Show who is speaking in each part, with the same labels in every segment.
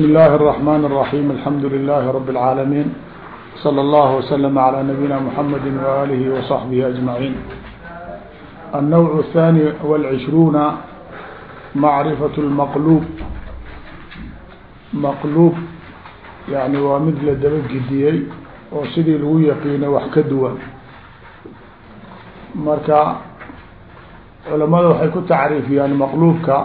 Speaker 1: بسم الله الرحمن الرحيم الحمد لله رب العالمين صلى الله وسلم على نبينا محمد وآله وصحبه أجمعين النوع الثاني والعشرون معرفة المقلوب مقلوب يعني waa mid la dabagediyey oo sidii lagu yaqiinay wax ka duwan marka culamada waxay ku tacriifiyaan maqluubka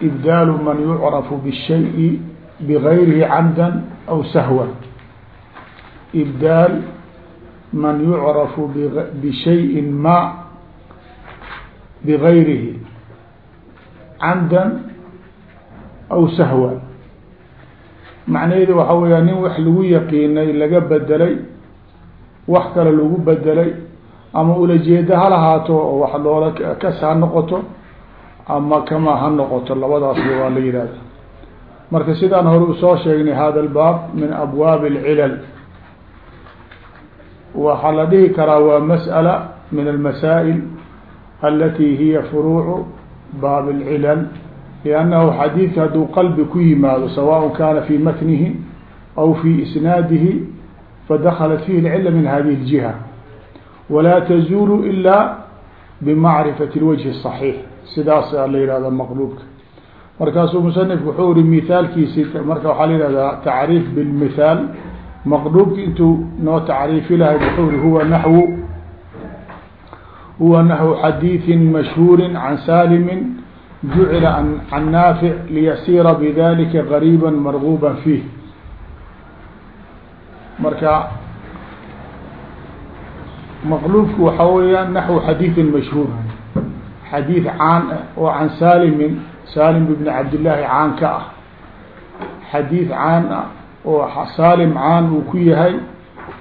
Speaker 1: ibdaalu man yucrafu bishayi bigayrihi camdan aw sahwa ibdaal man yucrafu bishayin ma bigayrihi camdan aw sahwa macnaheedu waxaa weeyaa nin wax lagu yaqiinay laga bedelay wax kale lagu bedelay ama ulajeeda ha lahaato oo wax loola kas ha noqoto ama kama ha noqoto labadaasba waa la yihahda marka sidaan hore usoo sheegnay hada albaab min abwaab اlcilal waxaa la dhihi karaa waa masأala min almasaa'il alati hiya furuucu baab اlcilal لأnnahu xadiidka hadduu qalbi ku yimaado sawaء kana fi matnihi aw fi isnaadihi fadaklat fihi اlcila min hadihi الjiha walaa tazulu ila bimacrifati اlwجhi الصaxiix sidaas la yihahda maqluubka. Markaasuu musanifku wuxuu iri mithaalkiisi marka waxaa la yihahdaa tacriif bilmithaal. Maqluubki intuu noo tacriifi lahay wuxuu iri huwa naxwu. Huwa naxwu xadiiثi mashhuuri can salimi jucila can naafic liyasiira bidalika qariiba marguba fiih. Marka maqluubku waxaa weeyaan naxwu xadiiثin mashhuur xadiid caan ah oo can salimin salim bn cabdillaahi caan ka ah. Xadiid caan ah oo salim caan uu ku yahay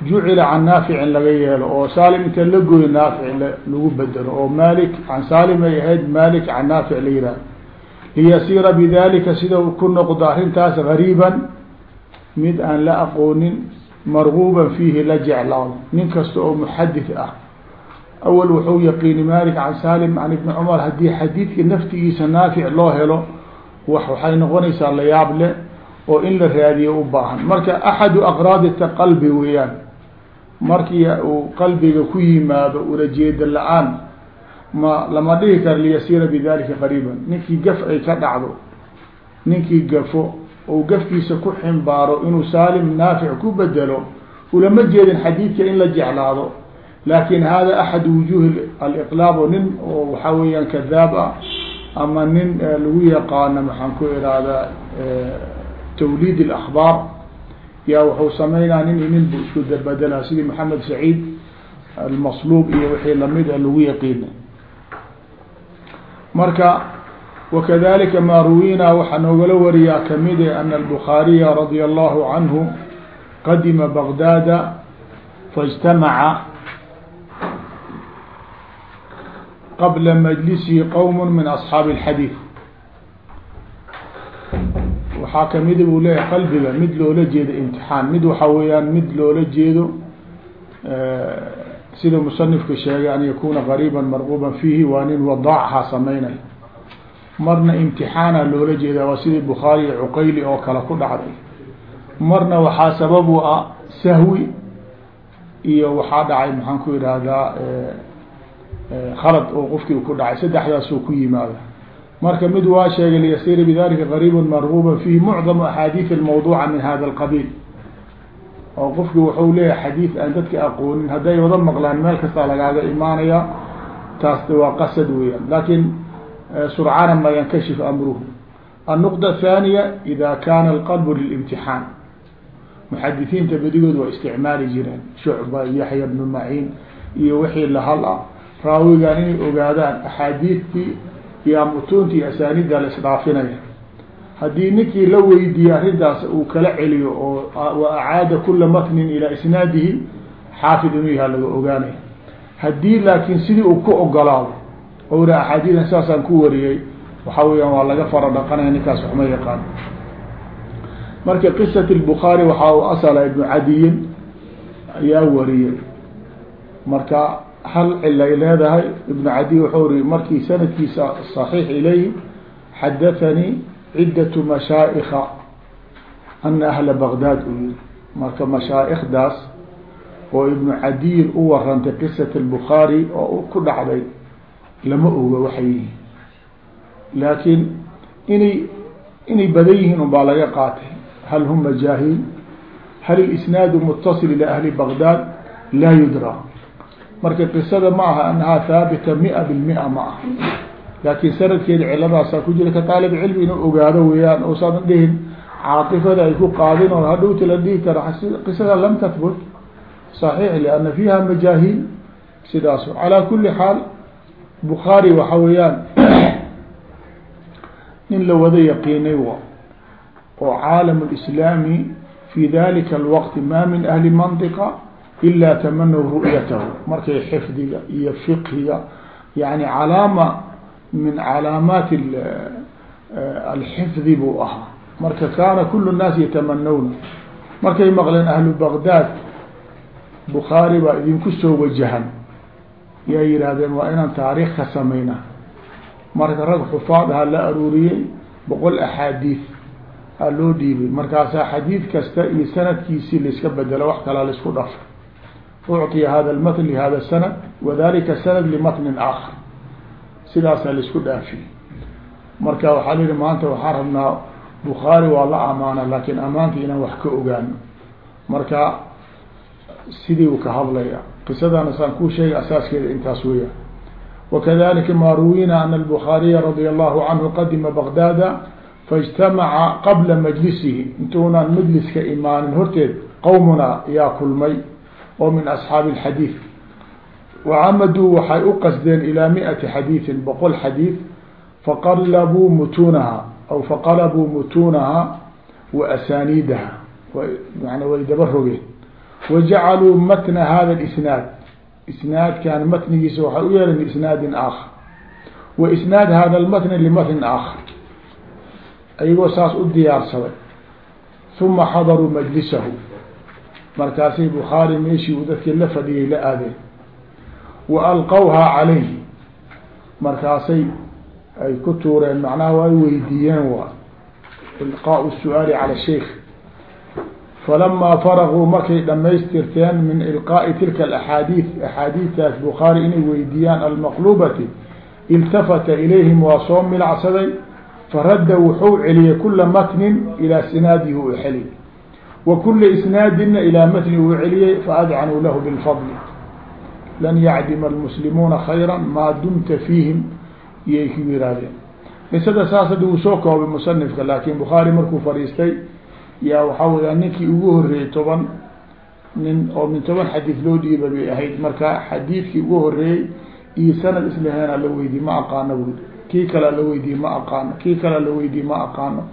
Speaker 1: jucila can naaficin laga yeelo oo salim inta la gooyo naafic lagu bedelo oo malik can salim ay ahayd malik can naafic la yihahdo liyasiira bidalika sida ku noqdo arrintaas gariiban mid aan la aqoonin marguuban fiihi la jeclaado nin kasta oo muxadith ah awal wuxuu yaqiini malik can salim can ibni cumar haddii xadiidka naftigiisa naafic loo helo wax waxay noqonaysaa la yaab leh oo in la raadiyo u baahan marka axadu aqraadita qalbi weeyaan markii uu qalbiga ku yimaado ulajeeda la'aan ma lama dhihi karo liyasiira bidalika qariiban ninkii gaf ay ka dhacdo ninkii gafo ou gafkiisa ku ximbaaro inuu saalim naafic ku bedelo ulama jeedin xadiidka in la jeclaado laakiin hada axad wujuhi aliqlaab nin oo waxaa weeyaan kadaab ah ama nin lagu yaqaano maxaan ku ihahdaa tawliid اlakhbaar yaa wuxuu sameynaa nin nin bu isku dabedela sidii maxamed saciid almasluub iyo wixii la mid a lagu yaqiina marka wakadalika ma ruwina waxaa noogala wariyaa kamide ana albukhaariya radia allahu canhu qadima bagdaada faاjtamaca qabla majlisihi qowm min asxaabi اlxadiid waxaa kamida buu leeyahay qalbiga mid loola jeedo imtixaan mid waxaa weeyaan mid loola jeedo sida musanifka sheegay an yakuna qariiba marguba fiihi waa nin wadaacha sameynay marna imtixaana loola jeedaa waa sidii bukhaari iyo cuqayli oo kale ku dhacday marna waxaa sabab u iyo waxaa dhacay maxaan ku ihahdaa khalad oo qofkii ku dhacay saddexdaasoo ku yimaada marka mid waa sheegay liyasiira bidalika qariibun marguuban fiihi mucdamu axaadiid almawduuca min hada alqabiil. Oo qofkii wuxuu leeyahay xadiid aan dadka aqoonin hadday wada maqlaan meel kastaa lagaaga imaanayaa taas waa qasad weeyaan. Laakiin eh, surcana ma yankashif amruhu. Annuqda athaniya ida kana alqalbu lilimtixaan. Muxadisiinta bedigood waa isticmaali jireen shucba yaxya bnu maciin iyo wixii lahal ah raawigan inay ogaadaan axaadiidtii iyo mutuunta iyo la isdhaafinaya. Haddii ninkii la weydiiyey arrintaas uu kala celiyo oo wa acaada kula matnin ilaa isnaadihi xaafid inuu yaha laga ogaanaya. Haddii laakiin sidii uu ku ogolaado o ira axaadiidan saasaan ku wariyey waxaa weeyaan waa laga fara dhaqanaya ninkaas waxma yaqaan. Marka qisat الbukhaari waxaa u asala ibnu cadiyin ayaa wariyey. Marka hal cilay leedahay ibnu cadiy wuxuu ri markii sanadkiisa صaxiix ilayhi xadathanii cidaة mashaa'ika ana ahla baqdaad uu yiri marka mashaaikdaas oo ibnu cadiil u warantay qisat albukhaari oo ku dhacday lama oga waxay yihiin. Laakiin inay inay badan yihiin un baa laga qaatay. Hal hum majaahiil hal ilisnaadu mutasil ila ahli baqdaad laa yudra marka qisada ma aha anahaa haabita mia bilmia ma aha. Laakiin sanadkeeda ciladaasaa ku jira ka taalib cilmi inuu ogaado weeyaan oosaadan dhihin caatifada ay ku qaadin oo hadhowta la dhihi karo qisada lam tathbut صaxiix lianna fiiha majaahiil sidaaso calaa kuli xaal bukhaari waxa weeyaan nin la wada yaqiinay wa oo caalam اlislaami fi dalika alwaqti ma min ahli mantiqa ila tamanaw ru'yatahu markay xifdiga iyo fiqhiga yani calaama min calaamaat alxifdi buu ahaa marka kaana kul الnaas yatamanawna markay maqleen ahlu baqdaad bukhaari baa idinku soo wajahan yaa yihaahdeen waa inaan taariikh ka sameynaa marka rag xufaad aha la aruuriyey boqol axaadiid aa loo dhiibay markaasaa xadiid kasta iyo sanadkiisii laiska bedelo wax kalaa la isku dhafa ucطiya hada lmatn lihada sanad wadalika sanad limatnin aakhar sidaasaa laisku dhaafiyey marka waxaa la yihi maanta waxaan rabnaa bukhaari waa la amaana laakin amaanta inaan wax ka ogaano marka sidii u ka hadlaya qisadana saan kuu sheegay asaaskeeda intaas weya wakadalika ma ruwina ana الbخaariya radي الlahu canhu qadima bغdaada faاجtamaca qabla majlisihi intuunaan majliska imaanin horteed qowmuna yaa kulmay oo min asxaabi اlxadiid wacamaduu waxay u qasdeen ilaa miati xadiidin boqol xadiid faqalabuu mutuunaha aw faqalabuu mutuunaha wa asaaniidaha. Man way daba rogeen. Wajacaluu matna hada اsnaad isnaadkan matnigiisa waxay u yeeleen lisnaadin aakhar. Wa isnaad hada lmatni limatnin aakhar. Ayagoo saas u diyaarsaday. Uma xadaruu majlisahu markaasay bukhaari meeshii uu dadkii la fadhiyay la aadeen. Wa alqawhaa calayhi. Markaasay ay ku tuureen macnaha waa ay weydiiyeen waa ilqaau su'aali cala sheikh. Falamaa faraguu markay dhamaystirteen min ilqaa'i tilka alaxaadiid axaadiidtaas bukhaari inay weydiiyaan almaqlubati iltafata ilayhim waa soo milacsaday faradda wuxuu celiyey kula matnin ilaa sinaadihi u celiy wa kula isnaadina ilaa matni uu celiyey faadcanuu lahu bilfadli lan yacdima almuslimuuna khayra maa dumta fiihim iyay ku yihaahdeen qisada saas hadda uu soo koobay musanifka laakin bukhaari markuu fadhiistay yaa waxaa weyaa ninkii ugu horeeyey toban nin oo min toban xadiid loo dhiiba bay ahayd. Marka xadiidkii ugu horeeyey iyo sanad islaheena la weydiye ma aqaano buui kii kalea la weydiye ma aqaano. Kii kalea la weydiye ma aqaano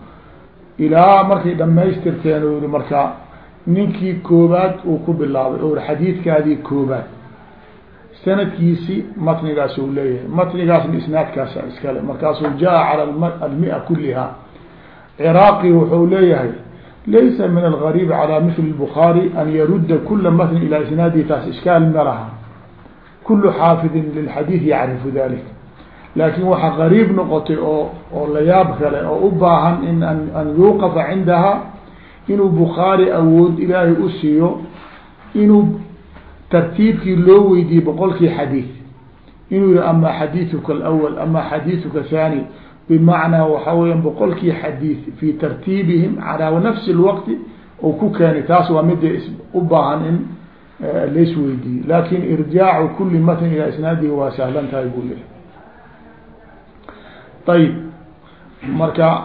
Speaker 1: ilaa markay dhamaystirteen uri markaa ninkii koobaad uu ku bilaabay o xadiidkaadii koobaad sanadkiisi matnigaas u leeyahay. Matnigaasna isnaadkaasa iskale markaasuu jaa cala almia kuliha ciraaqi wuxuu leeyahay laysa min algariib calى mil bukhaari an yarudda kula matni ilaa isnaadi taas ishkaal ma laha. Kulu xaafidin lilxadiid yacrifu dalik laakin waxaa qariib noqotay oo oo layaab kale oo u baahan in an yuuqafa cindaha inuu bukhaari awood ilaahay u siiyo inuu tartiibkii loo weydiiyey boqolkii xadiid inuu yihi ama xadiiduka alawal ama xadiiduka thani bimacnaa waxaa weeyaan boqolkii xadiid fi tartiibihim calaa nafsi lwaqti ou ku keenay taas waa mida u baahan in eh, laisweydiiye laakin irjaacu kuli matn ilaa isnaadihi waa sahlan tahay buu yihi ayib marka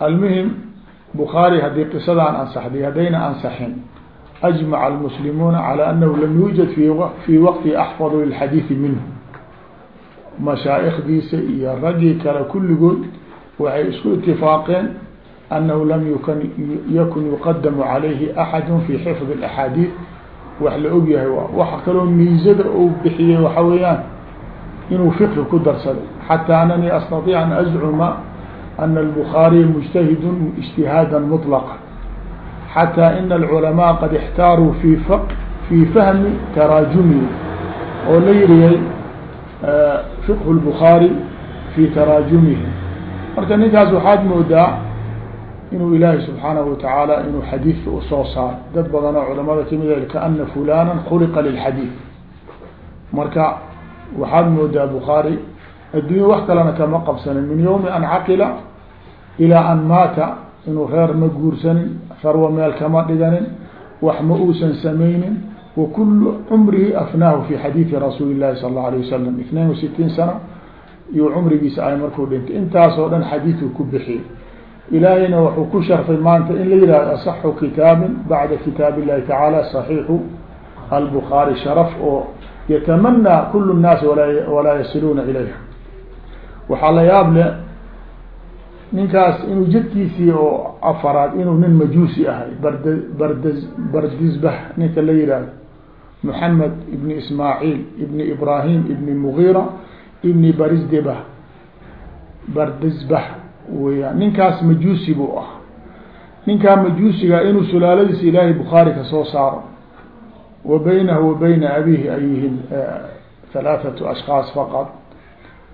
Speaker 1: almuhim bukhaari haddii qisadaan ansaxday haddayna ansaxin ajmaca almuslimuuna calى anahu lam yuujad fi waqti axfadu lilxadiidi minhu mashaaikdiisa iyo raggii kale kulligood waxay isku itifaaqeen annahu lam yukn yakun yuqadamu calayhi axadu fi xifdi اaxaadiid wax la og yahay waxa kaloo miisada uu bixiyey waxa weeyaan inuu fiqhi ku darsaday. Xataa ananii astaiic an azcuma ana albukhaariya mujtahidun ijtihaada mطlaqa xataa ina alculamaa qad ixtaaruu fi fii fahmi taraajumihi oo la yiriyay fiqhu lbukhaari fi taraajumihi marka ninkaas waxaad moodaa inuu ilaahay subxaanahu watacaala inuu xadiidka u soo saaro. Dad badan oo culamada ka mid a kaana fulana khuliqa lilxadiid marka waxaad moodaa bukhaari addunya wax kalena kama qabsanin. Min yawmi an caqila ilaa an maata inuu reer ma guursanin sarwa meel kama dhiganin wax ma uusan samaynin wa kulu cumrihi afnaahu fi xadiidi rasuuli llahi sala allau alayh wasalam itnain wa sitiin sana iyo cumrigiisa ay markuu dhintay. Intaasoo dhan xadiidku ku bixiyey. Ilaahayna wuxuu ku sharfay maanta in la yihahdo asaxu kitaabin bacda kitaab illahi tacaala saxiixu albukhaari sharaf oo yatamanaa kulu nnaas walaa yasiluuna ilayha waxaa la yaab le ninkaas inuu jadkiisii oo afaraad inuu nin majuusi ahay bard bard bardisbah ninka la yihahdo moxamed ibni ismaaciil ibni ibrahim ibni mugira ibni barisdebah bardisbah weyaan ninkaas majuusi buu ah ninkaa majuusiga inuu sulaaladiisa ilaahay bukhaari ka soo saaro wa baynahu wa bayna abihi ay yihiin halaathatu ashkaas faqad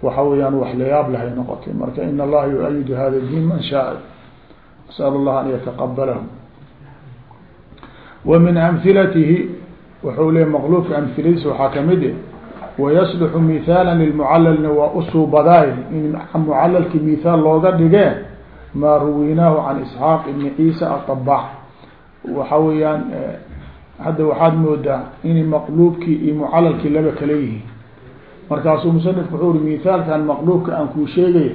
Speaker 1: waxa weeyaan wax layaab lahay noqotay marka in allaha yu-ayidu hada diin man shaaa asal allah an yataqabalahu wa min amhilatihi wuxuu leey maqluubka amhiladiisa waxaa ka mid e wayasluxu mithaala lilmucalalna waa usuubadaay in mucalalki mithaal looga dhigee maa ruwinaahu can isxaaq ibni ciisa aطabax waxa weeyaan hadda waxaad moodaa inay maqluubkii iyo mucalalkii laba kala yihiin. Markaasuu musanifku wuxuu uri mithaalkan maqluubka aan kuu sheegaya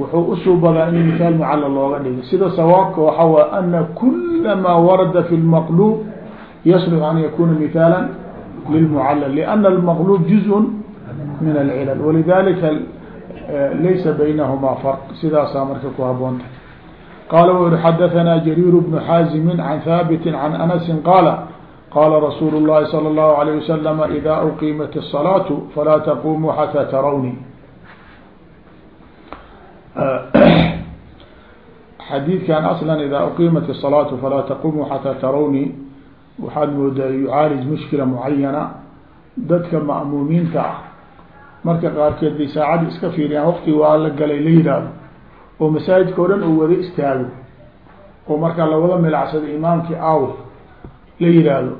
Speaker 1: wuxuu usuubadaa in mithaal mucalal looga dhigay sida sawaabka waxa waay ana kula maa warada fi lmaqluub yaslux an yakuna mithaala lilmucalal liana almaqluub juz min alcilal. Walidalika laysa baynahumaa farq. Sidaasaa marka ku haboonta qaala u yihi xadahanaa jariir bnu xaazimin can haabiti can anasin qaala qala rasuulu الlahi salى الlahu عalيه waslama ida uqimat الصalaatu falaa taqumuu xataa tarawni xadiidkan aslan ida uqimat الصalaatu falaa taqumuu xataa tarawni waxaad moodaa yucaalij mushkila mucayana dadka ma'muumiinta ah marka qaarkeed bay saacaddi iska fiiriyaan waqti waa la galay la yihahdo oo masaajidka o dhan uu wada istaago oo markaa lawada milacsado imaamkii aaw la yihaahdo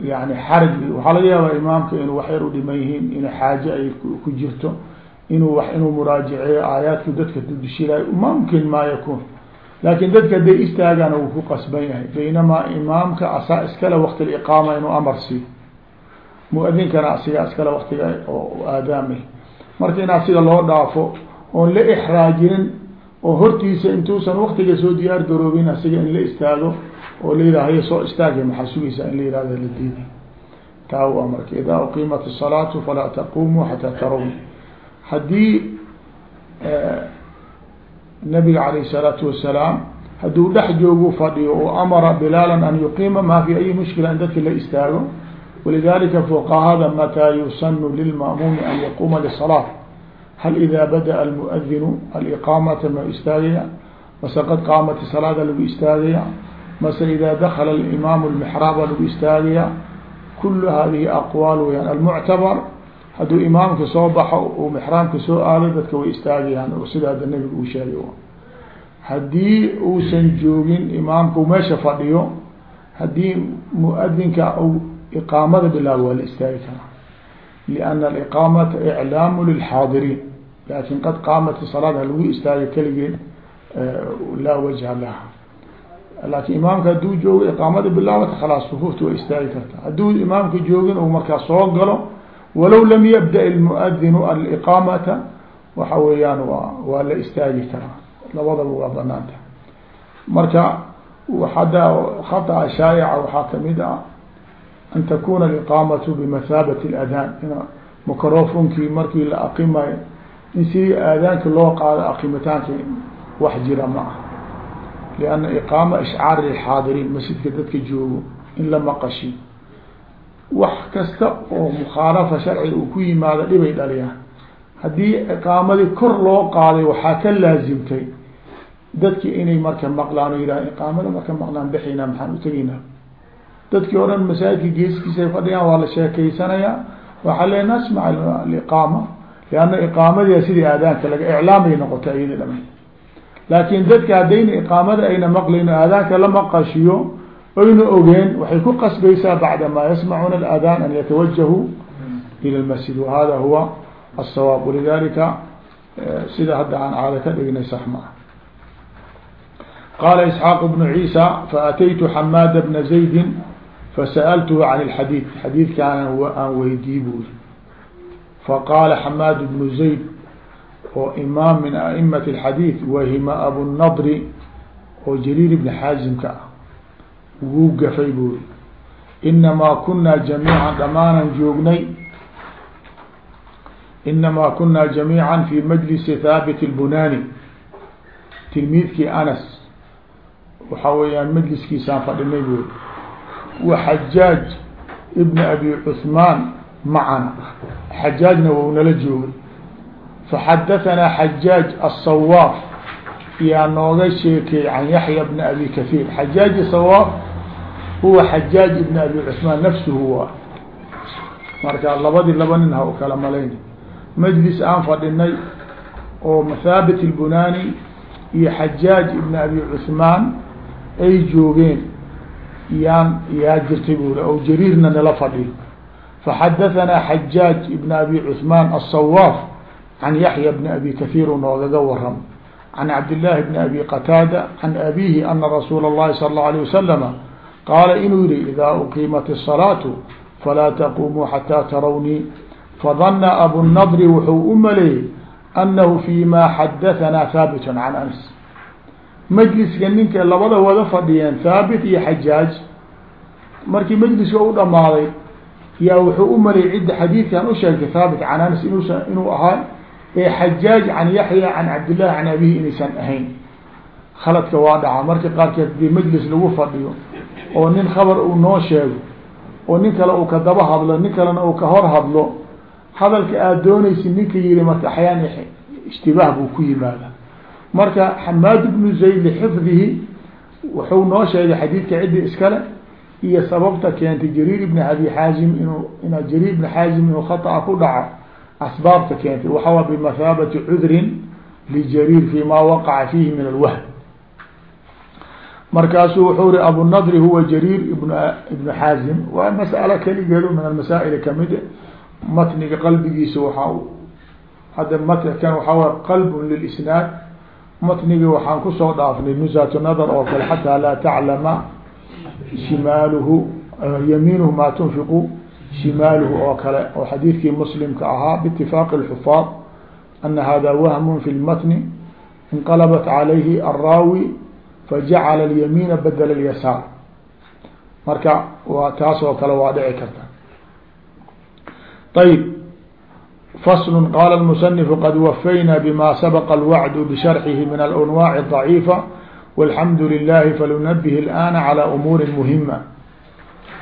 Speaker 1: yani xaraj waxaa laga yaabaa imaamka inuu wax yar u dhiman yihiin in xaaje ay ku jirto inuu wa inuu muraajaceeyo aayaadku dadka dudishilaayo mumkin maa yakun laakin dadka haday istaagaan uu ku qasban yahay. Baynamaa imaamka asaa iskale waqti liqaama inuu amar siiyo. Mu'adinkana asigaa iskale waqtiga oo aadaamay. Marka in asiga loo dhaafo oon la ixraajinin oo hortiisa intuusan waqtiga soo diyaar garoobin asiga in la istaago oo la yihah haya soo istaagay maxaa sugaysaa in la yihahdo la diiday taa waa marka idaa uqiimat الsalaatu falaa taqumuu xataa tarawna haddii nabiga alayh الsalaatu wasalaam hadduu dhex joogu fadhiyo oo amara bilaala an yuqiima ma fi ayi mushkila in dadka la istaago walidalika fuqahada mataa yusanu lilma'muumi an yaquuma lisalaa hal ida badaأa almuadinu aliqaamata ma istaagaya mase qad qaamati salaada lagu istaagaya Mase ida dakala imaamu lmixraaba lagu istaagaya kulu hadihi aqwaal weyaan almuctabar hadduu imaamka soo baxo uu mixraamka soo aado dadka way istaagayaan oo sida hadda nabiga uu sheegay haddii uusan joogin imaamka meesha fadhiyo haddii muadinka iqaamada bilaabo waa la istaagi karaa liana aliqaamata iclaamu lilxaadiriin laakin qad qaamat salaad ha lagu istaaga keligeed laa wajha laha laakin imaamka hadduu joogo iqaamada bilaabata khalaas sufuufta way istaagi kartaa hadduu imaamka joogin u markaa soo galo walow lam yabda ilmuadinu aliqaamata waxa weeyaan waa waa la istaagi karaa labadaba waa banaanta marka hadda khaطأa shaayaca waxaa kamid ah an takuna aliqaamatu bimathaabati اladaan in microfonkii markii la aqimayo in sidii aadaanka loo qaado aqimitaanki wax jira ma ah lianna iqaama ishcaar lilxaadiriin masjidka dadka joogo in la maqashi wax kasta oo mukhaalafa sharciga uu ku yimaado dhibay dhaliyaan haddii iqaamadii kor loo qaaday waxaa ka laazimtay dadki inay marka maqlaan o yihah iqaamada marka maqlaan bexaynaa maxaan utegaynaa dadkii o dhan masaajidka geeskiisa fadhiyaan waa la sheekeysanayaa waxaa le nasmac aliqaama lianna iqaamadiia sidii aadaanka laga iclaamay noqotay iyadi dhama laakin dadka haddayna iqaamada ayna maqlayno aadaanka la maqashiyo oyna ogeen waxay ku qasbaysaa bacda ma yasmacuuna aladaan an yatawajahuu ila lmasjid wahada huwa asawaab walidalika sida hadda aan caado ka dhignay sax ma ah isxaaq bnu ciisa faataytu xamaada bna zaydi fasa'altuhu can اlxadiid xadiidkaana aan weydii buri faqaala xamaad bnu zayd oo imaam min aimati اxadiid wahima abunadri oo jaliil ibni xaajimka ah. Wuu gafay buuri inamaa kunaa jamiican dhammaanan joognay inamaa kunaa jamiican fi majlisi thaabit اlbunaani tilmiidkii anas waxaa weeyaan majliskiisaan fadhinay buuri wa xajaaj ibn abi cuhmaan macana. Xajaajna wounala joogay. faxadahanaa xajaaj aلsawaaf yaa nooga sheekey can yaxya bni abi kahiir xajaaj sawaaf huwa xajaaj ibn abi cuثmaan nafsuhu waa marka labadii laba nin ha u kala malayna majlis aan fadhinay oo mathaabit اlbunani iyo xajaaj ibn abi cuثmaan ay joogeen yaan yaa jirtay buri o jariirna nala fadhiyo faxadahanaa xajaaj ibn abi cuثmaan aلsawaaf can yaxya bni abi kahiir u noogaga waram can cabdillaahi bni abi qataada can abihi ana rasuula اllahi sala اllahu alيه wasalama qaala inuu yihi idaa uqiimat الsalaatu falaa taqumuu xataa tarawnii fadana abunadri wuxuu u maleeyey anahu fi ma xadahanaa haabit can anas majliska ninka labada wada fadhiyeen thaabit iyo xajaaj markii majliska u dhamaaday yaa wuxuu u malay cidda xadiidkan u sheegtay thaabit can anas inuusa inuu ahaa ee xajaaj can yaxya can cabdillahi can abihi inaysan ahayn. Khaladka waa dhaca marka qaarkeed dii majlis lagu fadhiyo oo nin khabar uu noo sheego oo nin kale uu ka daba hadlo nin kalena uu ka hor hadlo hadalka aada doonaysi ninka yihi marka axyaan ishtibaah buu ku yimaada marka xamaad bnu zayd lixifdihi wuxuu noo sheegay xadiidka ciddi iskale iyo sababta keentay jariir ibn abi xaazim inuu in jariir ibn xaazim inuu khaطأa ku dhaco asbaabta keentay waxawa bimathaabati cudrin ljariir fi ma waqaca fiihi min alwahm markaasuu wuxuu ri abunadri huwa jariir ibn ibnu xaazim waa mas'alo keligeedu min almasaa'il ka mid matniga qalbigiisa waaa hadda matkan waxaa way qalb lilisnaad matnigi waxaan ku soo dhaafnay nusatu nadar oo kale xataa laa taclama shimaaluhu yamiinuhu maa tunfiqu shimaaluhu oo kale oo xadiidkii muslimka ahaa biitifaaqi اlxufaad ana hada wahmu fi lmatni inqalabat calayhi alraawi fajacala alyamiina badela alyasaar marka waa taas oo kale waa dhici karta ayb fasl qala الmuصنif qad wafayna bma sabqa اlwacd bsharxihi min alanwaac الضaciifa walxamdu lilahi falunabih اlآna calى umuuri muhima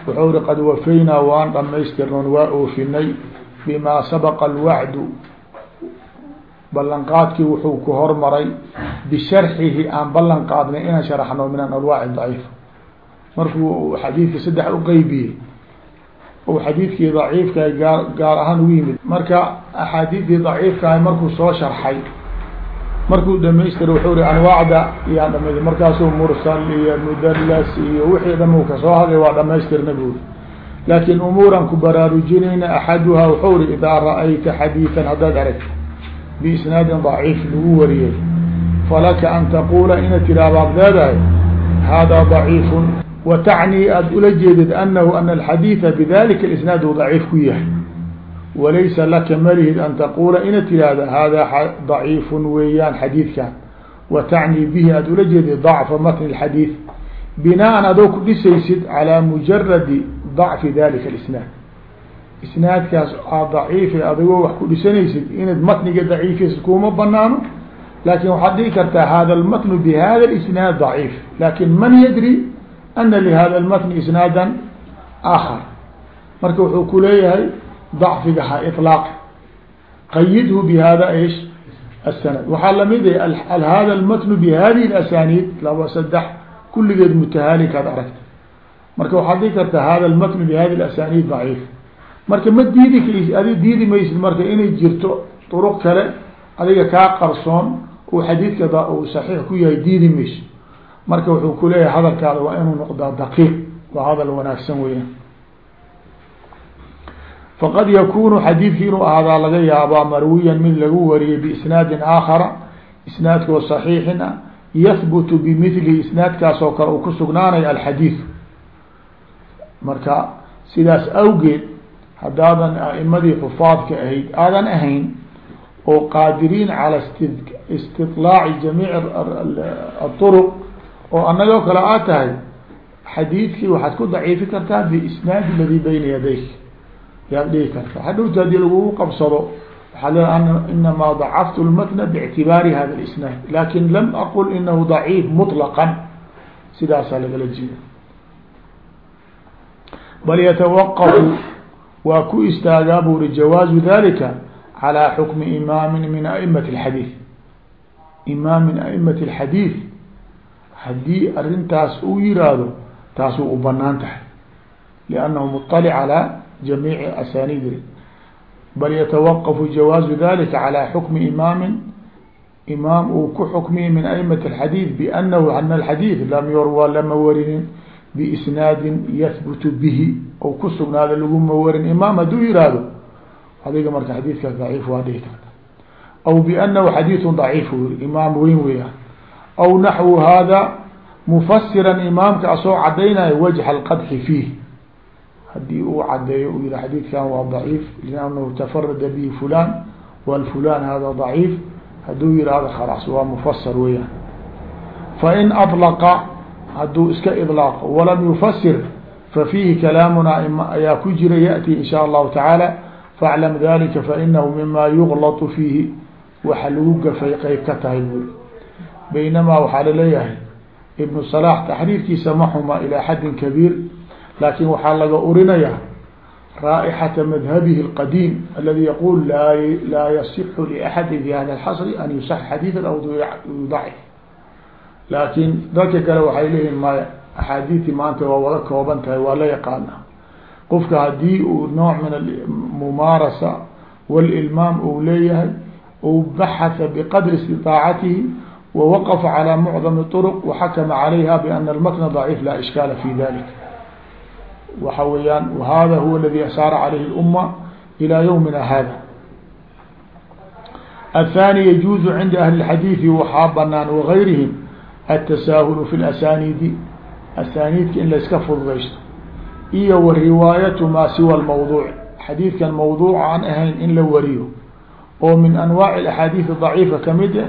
Speaker 1: wuxuu ri qad wafaynaa waan dhamaystirnan waa oofinay bimaa sabaqa alwacdu. Ballanqaadkii wuxuu ku hormaray bisharxihi aan ballan qaadnay inaan sharaxno min anawaaci daciif. Markuu xadiidkii saddex uqeybiyey ou xadiidkii daciifkahay gaar gaar ahaan ugu yimid. Marka axaadiidii daciifkahay markuu soo sharxay markuu dhamaystira wuxuu ri anwaacda. Yaa dhama markaasuu mursal iyo mudalas iyo wixii dham u ka soo hadlay waa dhamaystirna buuri laakin umuuran ku baraarujinayna axaduhaa wuxuu ri idaa ra'ayta xadiidan haddaad aragta biisnaadin daciif lagu wariyay falaka an taquula ina tiraa baad leedahay hada daciifun. Watacnii aada ula jeedid anahu ana alxadiida bidalika isnaad u daciif ku yahay walaysa laka malihid an taquula ina tiraahda hada daciifun weeyaan xadiidkan watacnii bihi aada ula jeedid dacfa matni اxadiid binaan adoo ku dhisaysid calaa mujaradi dacfi dalika اisnaad isnaadkaas aad daciifa adigoo wax ku dhisanaysid inaad matniga daciifaysid kuma banaano laakin waxaad dhihi kartaa hada lmatnu bihada اisnaad daciif lakin man yadri ana lihada اlmatni isnaada akar marka wuxuu ku leeyahay dacfiga ha iطlaaq qayidhu bihada ish asanad waxaa lamid ah hada اlmatnu bihadihi اasaniid laba sadex kulligeed mutahaalikaad aragta marka waxaad dhihi kartaa hada اlmatnu bihadi اasaniid daciif marka ma diidi adi diidi maysid marka inay jirto duruq kale adiga kaa qarsoon uu xadiidka uu saxiix ku yahay diidi mayso marka wuxuu ku leeyahay hadalkaada waa inuu noqdaa daqiiq waa hadal wanaagsan weeyaan faqad yakunu xadiidki inuu ahaadaa laga yaabaa marwiyan mid lagu wariyay biisnaadin aakhara isnaadkoo saxiixin ah yahbutu bimithlihi isnaadkaas oo kale uu ku sugnaanayo alxadiid marka sidaas awgeed haddaadan a'imadii xufaadka ahayd aadan ahayn oo qaadiriin cala istiطlaaci jamiic aطuruq oo annagoo kale aad tahay xadiidkii waxaad ku daciifi kartaa biisnaadi ladii bayna yadayk yaad dhihi kartaa hadhowta haddii lagugu qabsado waxaa le inamaa dacaftu lmatna bictibaari hada isnaad lakin lam aqul inahu daciif muطlaqan sidaasaa lagala jeeda bal yatawaqafu waa ku istaagaa buri jawaazu dalika calى xukmi imaamin min aimati اlxadiid imaam min aimati اlxadiid haddii arintaas uu yiraahdo taasuu u banaan tahay liannahu muطalic calى jamiici asaniidi bal yatawaqafu jawaazu dalika calaa xukmi imaamin imaam uu ku xukmiyay min aimati alxadiid biannahu ana alxadiid lam yurwa lama warinin biisnaadin yahbutu bihi ou ku sugnaada laguma warin imaam hadduu yihahdo adiga marka xadiidkaas daciif waa dhihi karta aw biannahu xadiidun daciif uri imaam weyn weeyaan aw naxwu hada mufasiran imaamka asoo cadaynayo wajha alqadxi fiih hadii uu cadeeyo uu yihi xadiidkan waa daciif liannahu tafarada bihi fulan wlfulan hada daciif hadduu yihahdo khalaas waa mufasar weeyaan fain aطlaqa hadduu iska iطlaaqo walam yufasir fafiihi kalaamuna ayaa ku jira yaأti in shaء allahu taعaalى faaclam dalika fainahu mima yuglط fiihi waxa lagu gafay qeyb ka tahay buri baynamaa waxaa laleeyahay ibnu صلاح taxriirkiisa ma xuma ilaa xadin kabiir laakin waxaa laga urinayaa raaixata madhabihi اlqadiim aladi yaqul laa yasixu liaxadi fi hada اlxasri an yusax xadiiثa aw yudacif laakiin dadka kale waxay leeyihin maya axaadiiثi maanta waa wada kooban tahay waa la yaqaana qofka hadii uu nooc min mumaarasa wاlilmaam uu leeyahay u baxaha biqadri istiطaacatihi wawaqfa calى mucdami طرq waxakama calayha bana almatna ضaciif laa ishkaala fi dalik waxa weeyaan whada huwa aladi saara calayhi اlأuma ilى ywmina hada aلthani yajuuzu cinda ahli اxadiiثi waxaa banaan wagayrihim التساهل في الأسانيد أسانيدka in layska fududaysto iyo و riواaيaة ma siوى الموضوع xadيiثkan موضوع aan ahayn in la wariyo oo min أنواع الأحاadيث ضعيiفة kamid a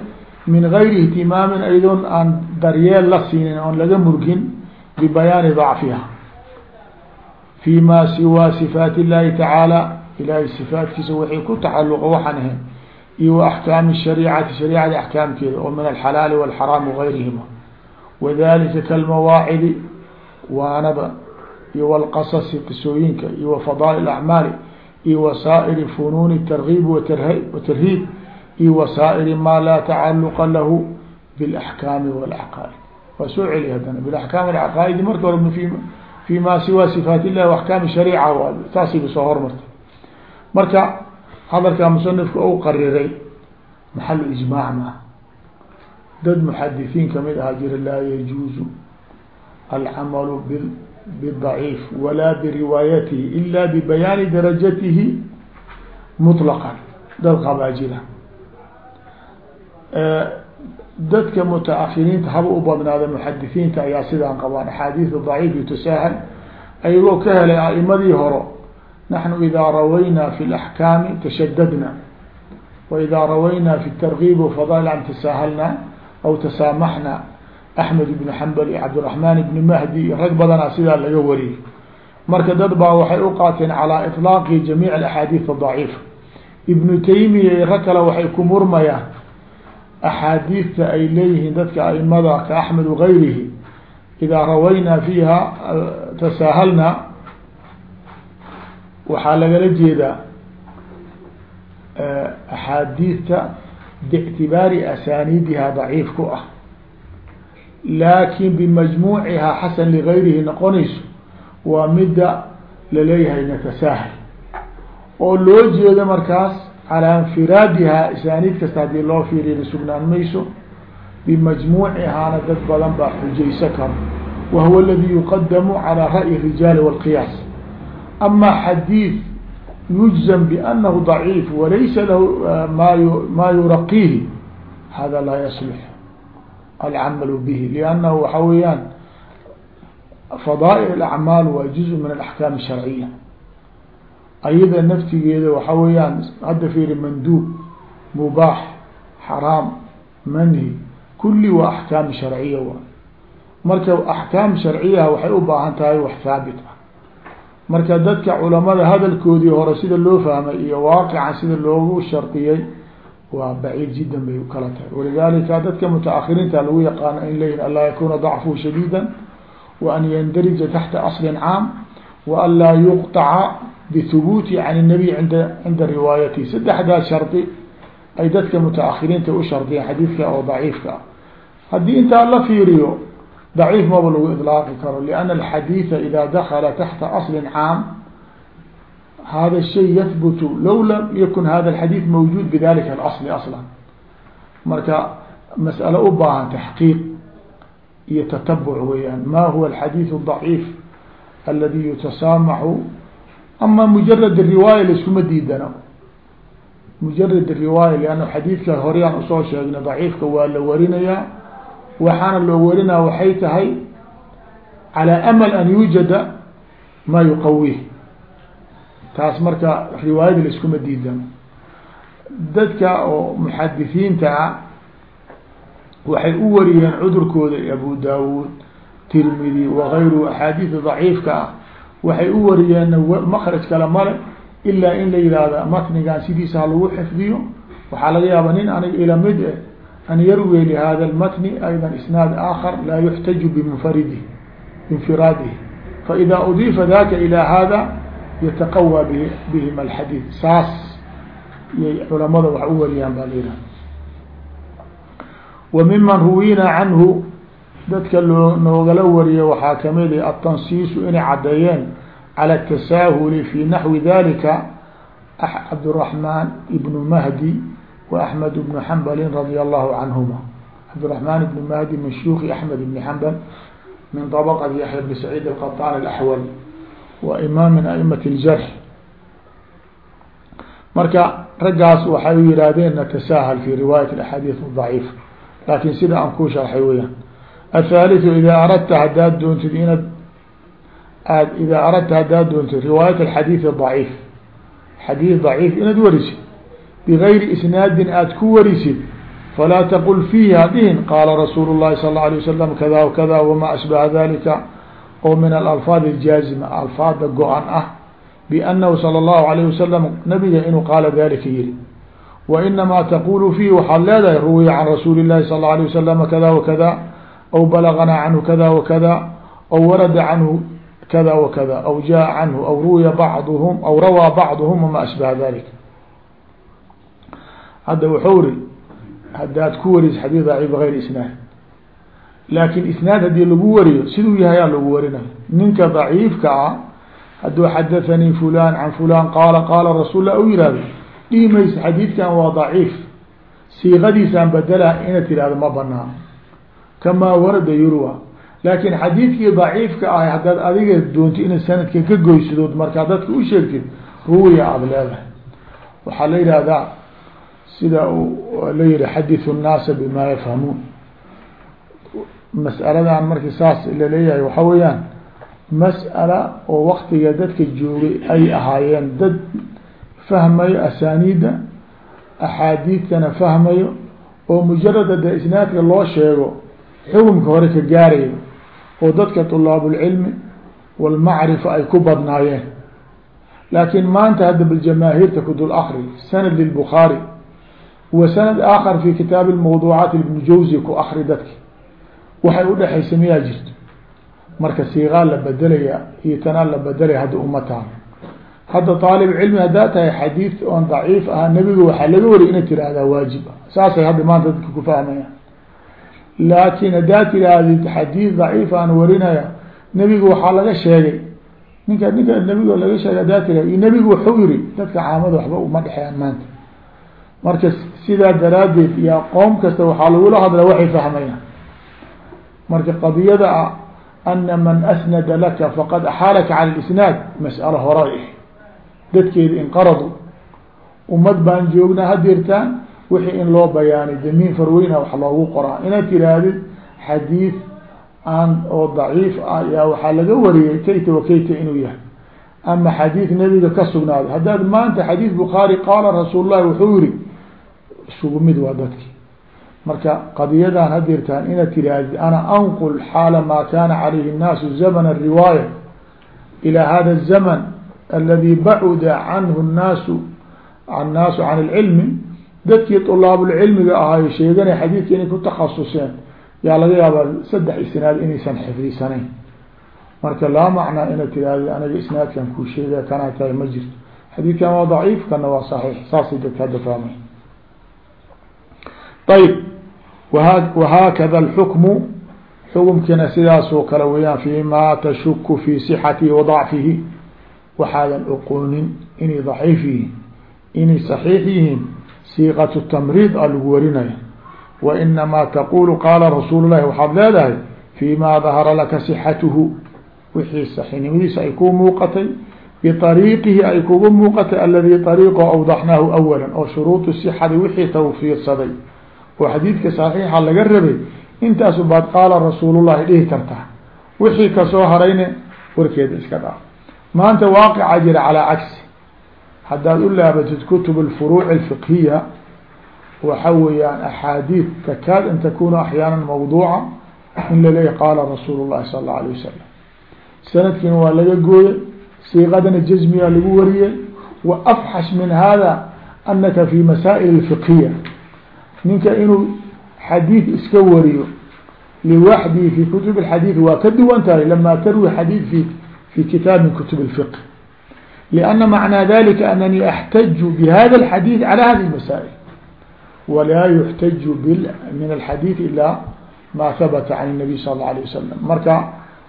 Speaker 1: min غayri اهtimaamin aydoon aan daryeel la siinin oon laga murgin ببayaani ضعفiha في ma siوى صفاaت الlahi taعaalى ilahay صفاatkiisa wixii ku تacalqa waxaan ahayn iyo وأحكاam الشhaريcati شhaريcada أحكاamkeeda oo min الحalaal والحrاam وغayrihima وdalika kalmawaacidi waanada iyo wاlqasasi qisooyinka iyo وafadaaئل الأعmaali iyo wasaa'iri funuuni التrغيb وtarhiib iyo wasaa'iri ma laa تacaluqa lahu bاlأحkaami والأعqاad waa soo celi hadana bاأحkaam العqاa'idi marka hore fi ma siwa sifaat illahi waxkaami shariica waay taasiiba soo hormartay marka hadalkaa musanifka ou qariray maxalu ijmaac maaha dad muxadisiin ka mid ahaa jira laa yajuuzu alcamalu b bidaciif walaa biriwaayatihi ila bibayaani darajatihi muطlaqan dad qabaa jira dadka mutacafiriinta haba u badnaada muxadisiinta ayaa sidaan qabaan. Axaadiidu daciif yutasahal ayagoo ka helay aimadii horo naxnu idaa rawayna fi laxkaami tashadadna waidaa rawayna fi tarkiib wafadail tasaahalna aw tasaamaxna. Axmed ibnu xambal iyo cabdiraxmaan ibni mahdi iyo rag badanaa sidaa laga wariyey. Marka dad baa waxay u qaateen calaa ilaaqi jamiic axaadiis adaciifa ibnu taymiya iyo rag kale waxay ku murmayaan axaadiidta ay leeyihiin dadka aimada ka axmed wagayrihi idaa rawaynaa fiiha tasaahalnaa waxaa lagala jeedaa axaadiidta bictibaari asaaniidiha daciif ku ah laakin bimajmuucihaa xasan ligayrihi noqonayso waa midda la leeyahay natasaahal oo loo jeedo markaas calaa infiraadiha isaaniid kasta haddii loo fiiriyana sugnaan mayso bimajmuucihaana dad badan baa xujaysa karo wa huwa aladi yuqadamu calى ra'yi الrijaali wاlqiyaas ama xadiid yujzam banahu ضaciif walaysa lahu ma yuraqiihi hada laa yaslix alcamalu bihi liannahu waxa weeyaan fadaa'il alacmaal waa juz min alaxkaam الsharciya ayada naftigeeda waxa weeyaan hadda fiiri manduub mubaax xaraam manhi kulli waa axkaam sharciya wa marka axkaam sharciyaha waxay u baahan tahay wax haabit ah. Marka dadka culamada hadalkoodii hore sida loo fahmay iyo waaqican sida loogu shardiyey waa baciid jiddan bay kala tahay. Walidalika dadka mutaahiriinta lagu yaqaano in leyihin anlaa yakuna dacfu shadiida wa an yandarija taxta aslin caam wa an laa yuqطaca bihubuuti can الnabiy inda cinda riwaayatihi saddexdaas shardi ay dadka mutaahiriinta u shardiyeen xadiidka oo daciifka ah haddii intaa la fiiriyo ضعيif maba lagu iطlaaqi karo لأن الحadيiثa إida dakla تaxta أصl caam hada الشhay yثbt low lam yakun hada الحadيiث mawjud bdalika الأصl أصلا marka masأalo u baahan تحقيq iyo تتبع weyaan ma huwa الحadيiث الضعيif اladي yتasamaxu ama mujarad riwaaya laskuma diidano mujarad riwaaya lianna xadiidka hore aan u soo sheegnay daciifka waa la warinayaa waxaana loo warinaya waxay tahay calaa amal an yuujada maa yuqawih taas marka riwaayada laskuma diidano dadka oo muxadisiinta ah waxay u wariyeen cudurkooda abu daawuud tirmidi wagayruhu axaadiida daciifka ah waxay u wariyeen mkraj kale male ilaa in la yihaahda matnigan sidiisa halagu xifdiyo. Waxaa laga yaaba nin aniga ilamid eh, an yarwi lihada matni ayda isnaad aakar laa yuxtaju bimunfaridih binfiraadihi. Faida udiifa daka ilى hada yataqawى bihima alxadiid. Saas yay culamada wax u wariyaan baa la yihaha wa miman ruwina canhu dadka loo noogala wariyo waxaa kamid a atansiisu inay caddeeyeen calى الtasaahuli fi naxwi dalika cabdالرaحman ibn mahdi وأحمد بن حنبل رضي الله عنهما عبدالرحمن بن مهدي من شيوخ أحمد بن حنبل من طبقة يحيى بن سعيد القطان الأحول وإمام من أئمة الجرح marka raggaas waxay u yihaahdeen نتساهل في رواية الأحاadيث الضعيف laakiن sida aan ku sharxay weyaan الثالث إذا أردت hadaad doontid inad aad إذا أردت hadaad doontid رواية الحadيث الضعيف xadيث ضعيف inaad warisid bغayri isnaadin aada ku warisid falaa taqul fiihi hadhihin qaala rasuulu الlahi sal اله alيه wasalam kada wkada wama ashbaha dalika oo min alalfaad اljaazima alfaada go-an ah biannahu salى اllahu alayه wasalam nabiga inuu qaala dalika yihi wa inamaa taqulu fiihi waxaad leedahay ruwiya can rasuuli الlahi sal اله alيه wasalam kada wakada aw balaganaa canhu kada wakada aw warada canhu kada wakada aw jaa canhu aw ruwiya bacduhum aw rawaa bacduhum wama ashbaha dalik hadda wuxuu ri haddaad ku wariso xadiid daciif bغayr isnaad laakin isnaad haddii lagu wariyo siduu yahay aa lagu warinayo ninka daciifka ah hadduu xadathanii fulan can fulan qaala qaala rasuul lah u yihahdo dhihi maysa xadiidkan waa daciif siiqadiisaan bedelaa inaad tirahdo ma banaan kamaa warada yurwa laakiin xadiidkii daciifka ahay haddaad adiga doonto inaad sanadka ka goysadood markaa dadka u sheegtid ruwiya aada leedahay waxaa la yihahdaa sida la yihi xadisu nnaasa bimaa yafhamuun mas'aladan marki saas la leeyahay waxaa weeyaan mas'ala oo waktiga dadka joogay ay ahaayeen dad fahmayo asaaniidda axaadiidtana fahmayo oo mujarad hadee isnaadka loo sheego xukumka hore ka gaarayay oo dadka طulaabulcilmi walmacrifa ay ku badnaayeen. Laakiin maanta hadda biljamaahiirta ku dul sanad lilbukhaari wa sanad aakhar fi kitaabi mawduucaat ibnu jawsi ku akri dadki. Waxay udhexaysa miyaa jirto? Marka siiqaa la bedelaya iyo tanaa la bedelaya hadda uma taha hadda aalib cilmi haddaa tahay xadiid oon daciif aha nebiga waxaa laga wariy inay tiraahdaa waajib saasay hadda maanta dadka ku fahmayaan laakin haddaa tirahdid xadiid daciif aan warinaya nebiga waxaa laga sheegay. Ninka ninka nebiga laga sheegay haddaa tira nebigu wuxuu yiri dadka caamada waxba uma dhexeeyaan maanta. Marka sidaa daraaddeed yaa qoom kasta waxaa lagula hadla waxay fahmayaan. Marka qadiyada ah ana man asnada laka faqad axaalaka cala lisnaad mas'alo hora ah. Dadkeeda inqaradu ummad baan joognaa hadirtaan wixii in loo bayaanay damiin farweyna ah wax loogu qoraa. Inaad tiraahdid xadiid aan oo daciif ah yaa waxaa laga wariyay kayta wa inuu yahay. Ama xadiid nabiga ka sugnaado haddaad maanta xadiid bukhaari qaala rasuul llahi wuxuu yihi isugu mid waa dadki. Marka qadiyadaan hadeertaan inaad tiraahdid ana anqul xaala maa kaana calayhi nnaasu zamana riwaaya ilaa hada zaman aladi bacuda canhu naasu annaasu can ilcilmi dadkii طulaabulcilmiga ahaayo sheeganay xadiidka inay ku takhasuseen yaa laga yaabaa saddex isnaad inaysan xifdisanayn. Marka laa macnaa inaad tihahdi aniga isnaadkan kuu sheegaya kanaa tahay ma jirto. Xadiidkan waa daciif kana waa saxiix. Saasay dadka hadda fahmay ayb waha wahaakada alxukmu xukumkiina sidaasoo kale weeyaan fi ma tashuku fi sixatihi wa dacfihi. Waxaadan oqoonin inay daciif yihiin inay saxiix yihiin siiqatu tamriid a lagu warinaya wa inamaa taqulu qaala rasuul lahi waxaad leedahay fi ma dahara laka sixatuhu. Wixii saxiixnimadiisa ay kuu muuqatay biariiqihi ay kugu muuqatay aladi ariiqo awdaxnaahu awala oo shuruudu sixadi wixii tawfiirsaday oo xadiidka saxiixa laga rabay intaasu baad qaala rasuulullahi dhihi kartaa wixii ka soo harayne warkeeda iska dhaaf. Maanta waaqica jira calaa haddaad u laabatid kutub alfuruuc alfiqhiya waxa weeyaan axaadiid takaad an takuna axyaana mawduuca in laleeyahy qaala rasuulu llahi sala allau alayh wasalam sanadkiina waa laga gooyey siiqadana jazmiyaa lagu wariyey. Wa afxash min hada anaka fi masaa'il alfiqhiya. Ninka inuu xadiid iska wariyo liwaxdihi fi kutub اxadiid waa ka duwan tahay lama tarwi xadiid fi fi kitaab min kutub اfiq لأna macnaa dalika anani axtaju bhada اxadiid calى hadi الmasaaئil walaa yuxtaju min alxadiid ila ma habata can الnabiy sal اlه alيه wasalam marka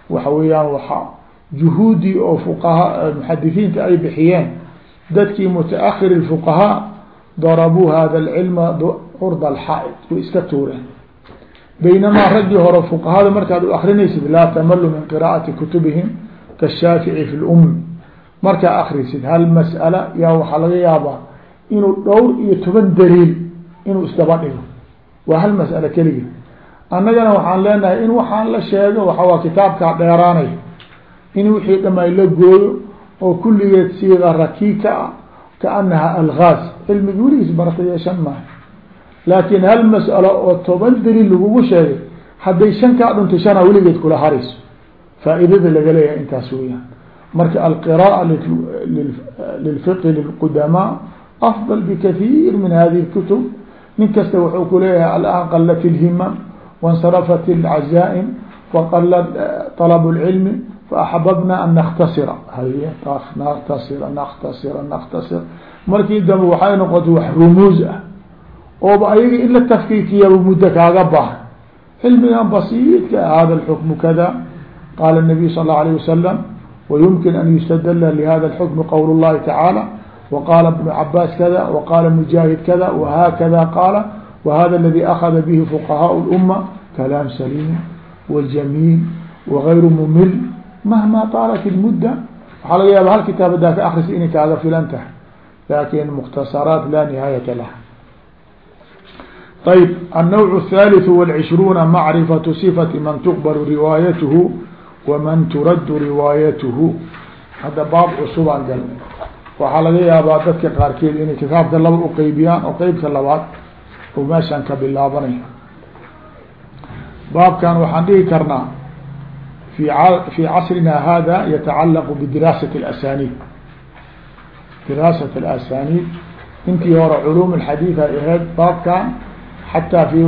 Speaker 1: waxa weeyaan waa juhuudii oo fuqaha muxadisiinta ay bixiyeen dadkii mutaأkhir الfuqahaa darabuu hada اlcilma urd alxaaid way iska tuureen baynamaa raggii hore fuqahada markaad u akrinaysid laa tamalu min qira'ati kutubihim kashaafici fi lum markaa akrisid hal mas'ala yaa waxaa laga yaabaa inuu dhowr iyo toban daliil inuu isdaba dhigo. Waa hal mas'ala keligii. Annagana waxaan leenahay in waxaan la sheego waxawaa kitaabkaa dheeraanay in wixii dhama la gooyo oo kulligeed siiga rakiika ah kaanaha algaas cilmigi weligiis barata yeeshan maaha. Laakin hal mas'alo oo toban daliil lagugu sheegay hadday shan kaa dhuntay shanaa weligeed kula harayso faa'iidada laga leeyahay intaas weyaan marka alqiraءة lilfiqhi lilqudamaa afضal bkathiir min hadihi اkutub nin kasta wuxuu ku leeyahay alaan qalat اlhimam waاnsarafat اlcazaa'im waqala طalb اlcilmi faaxbabna an naktasira haye naktasira naktasira naktasir markii dambe waxay noqotay wax rumuuz ah ooba ayaga in la tafkiikiyaba muddo kaaga bahan cilmigan basiidka hada اxukmu kada qaala الnabiy sal اlه alيه wasalam ويمkن أن يstdل لhذا الحكم qول الlahi taعaaلى وqاla بن عabاس kذا وqاla مجاهد kذا وhkذا qاla وhذا الذي أخذ bه فقهاء الأمة كلام سليم وجميل وغyr مmل مهما طاaلت المدة waxaa laga yaaba hal kitaab hadaa ka akris inay kaaga filan tahay lakin مkhتصaraaت la نihاaيaةa laha طيب النوع الثالث والعشhروuن معرفة صفة man تqبل رواayته waman turaddu riwaayatuhu hadda baab cusub aan galnay waxaa laga yaabaa dadka qaarkeed inay kitaabka laba uqeybiyaan oo qeybka labaad oo meeshaan ka bilaabanaya baabkan waxaan dhihi karnaa fi fi casrina hada yatacalaqu bidiraasat اlasaniid diraasat alasaniid intii hore culum اxadiid ay ahayd baabkan xataa fi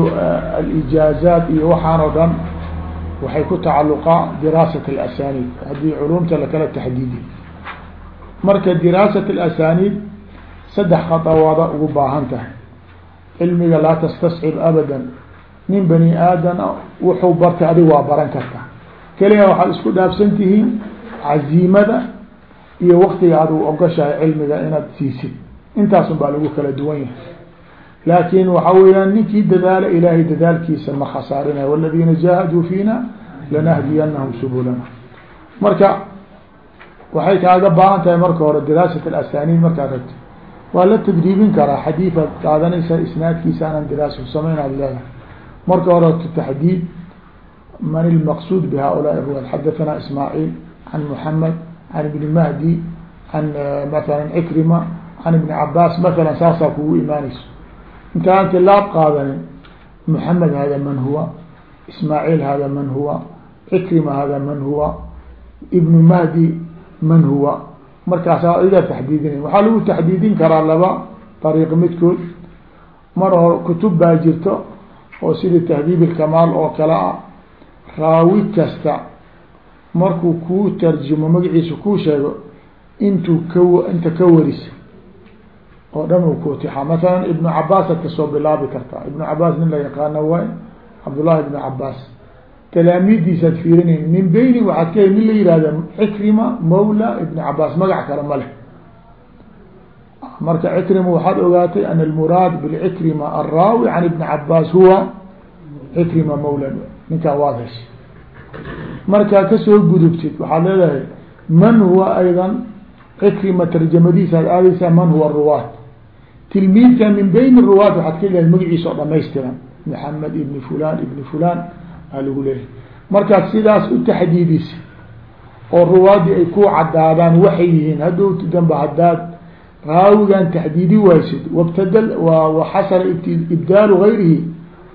Speaker 1: alijaazaat iyo waxaan oo dhan waxay ku tacaluqaa diraasat اlasaniid haddii culumta lakala taxdiidiy marka diraasat اlasaniid saddex khadawaada ugu baahan tahay. Cilmiga laa tastascib abada nin bani aadama wuxuu bartay adig waa baran karta. Keliga waxaad isku dhaafsan tihiin caziimada iyo waktiga aad u ogoshahay cilmiga inaad siisid. Intaasun baa lagu kala duwan yahay laakin waxa weyaan ninkii dadaala ilaahay dadaalkiisa ma khasaarinay wاladina jahaduu fiina lanahdiyanahum subulana marka waxay kaaga baahan tahay marka hore diraasat alasaniid markaad ragto waa la tadriibin karaa xadiidaad qaadanaysa isnaadkiisa aanan diraasa samayn aad leedahay. Marka hore taxdiid man ilmaqsuud bihaulaai ruwaad xadathana ismaaciil can muxamed can ibni mahdi can matala cikrima can ibni cabaas matala saasaa kugu imaanayso intaan tilaab qaadanin muxamed hada man huwa ismaaciil hada man huwa cikrima hada man huwa ibnu mahdi man huwa. Markaas idaa taxdiidinay. Waxaa lagu taxdiidin karaa laba dariiq midkood. Mar hore kutub baa jirto oo sida tahdiib ilkamaal oo kale ah. Raawi kasta markuu kuu tarjumo magaciisa kuu sheego intuu ka inta ka warisa oo dhan uu kutixa masalan ibnu cabaas ad ka soo bilaabi kartaa. Ibnu cabaas nin la yaqaano waay cabdullahi ibnu cabaas talaamiidiisaad fiirinayn. Min beyni waxaad ka nin la yihahda cikrima mawla ibn cabaas magac kale ma leh. Marka cikrima waxaad ogaatay an almuraad bilcikrima alraawi can ibni cabaas huwa cikrima mawla. Ninkaa waad heshay markaa ka soo gudubtid waxaad leedahay man huwa aydan cikrima tarjamadiisaad aadeysaa man huwa ruwaat tilmiidka min beyn ruwaat waxaad ka leedahay magaciisa oo dhamaystiran maxamed ibni fulan ibni fulan aa lagu leeyahay. Markaad sidaas u taxdiidisa oo ruwaadii ay ku cadaadaan waxay yihiin hadhowti danba haddaad raawigan taxdiidi waysid wabtadal waxasala ibdaalu gayrihi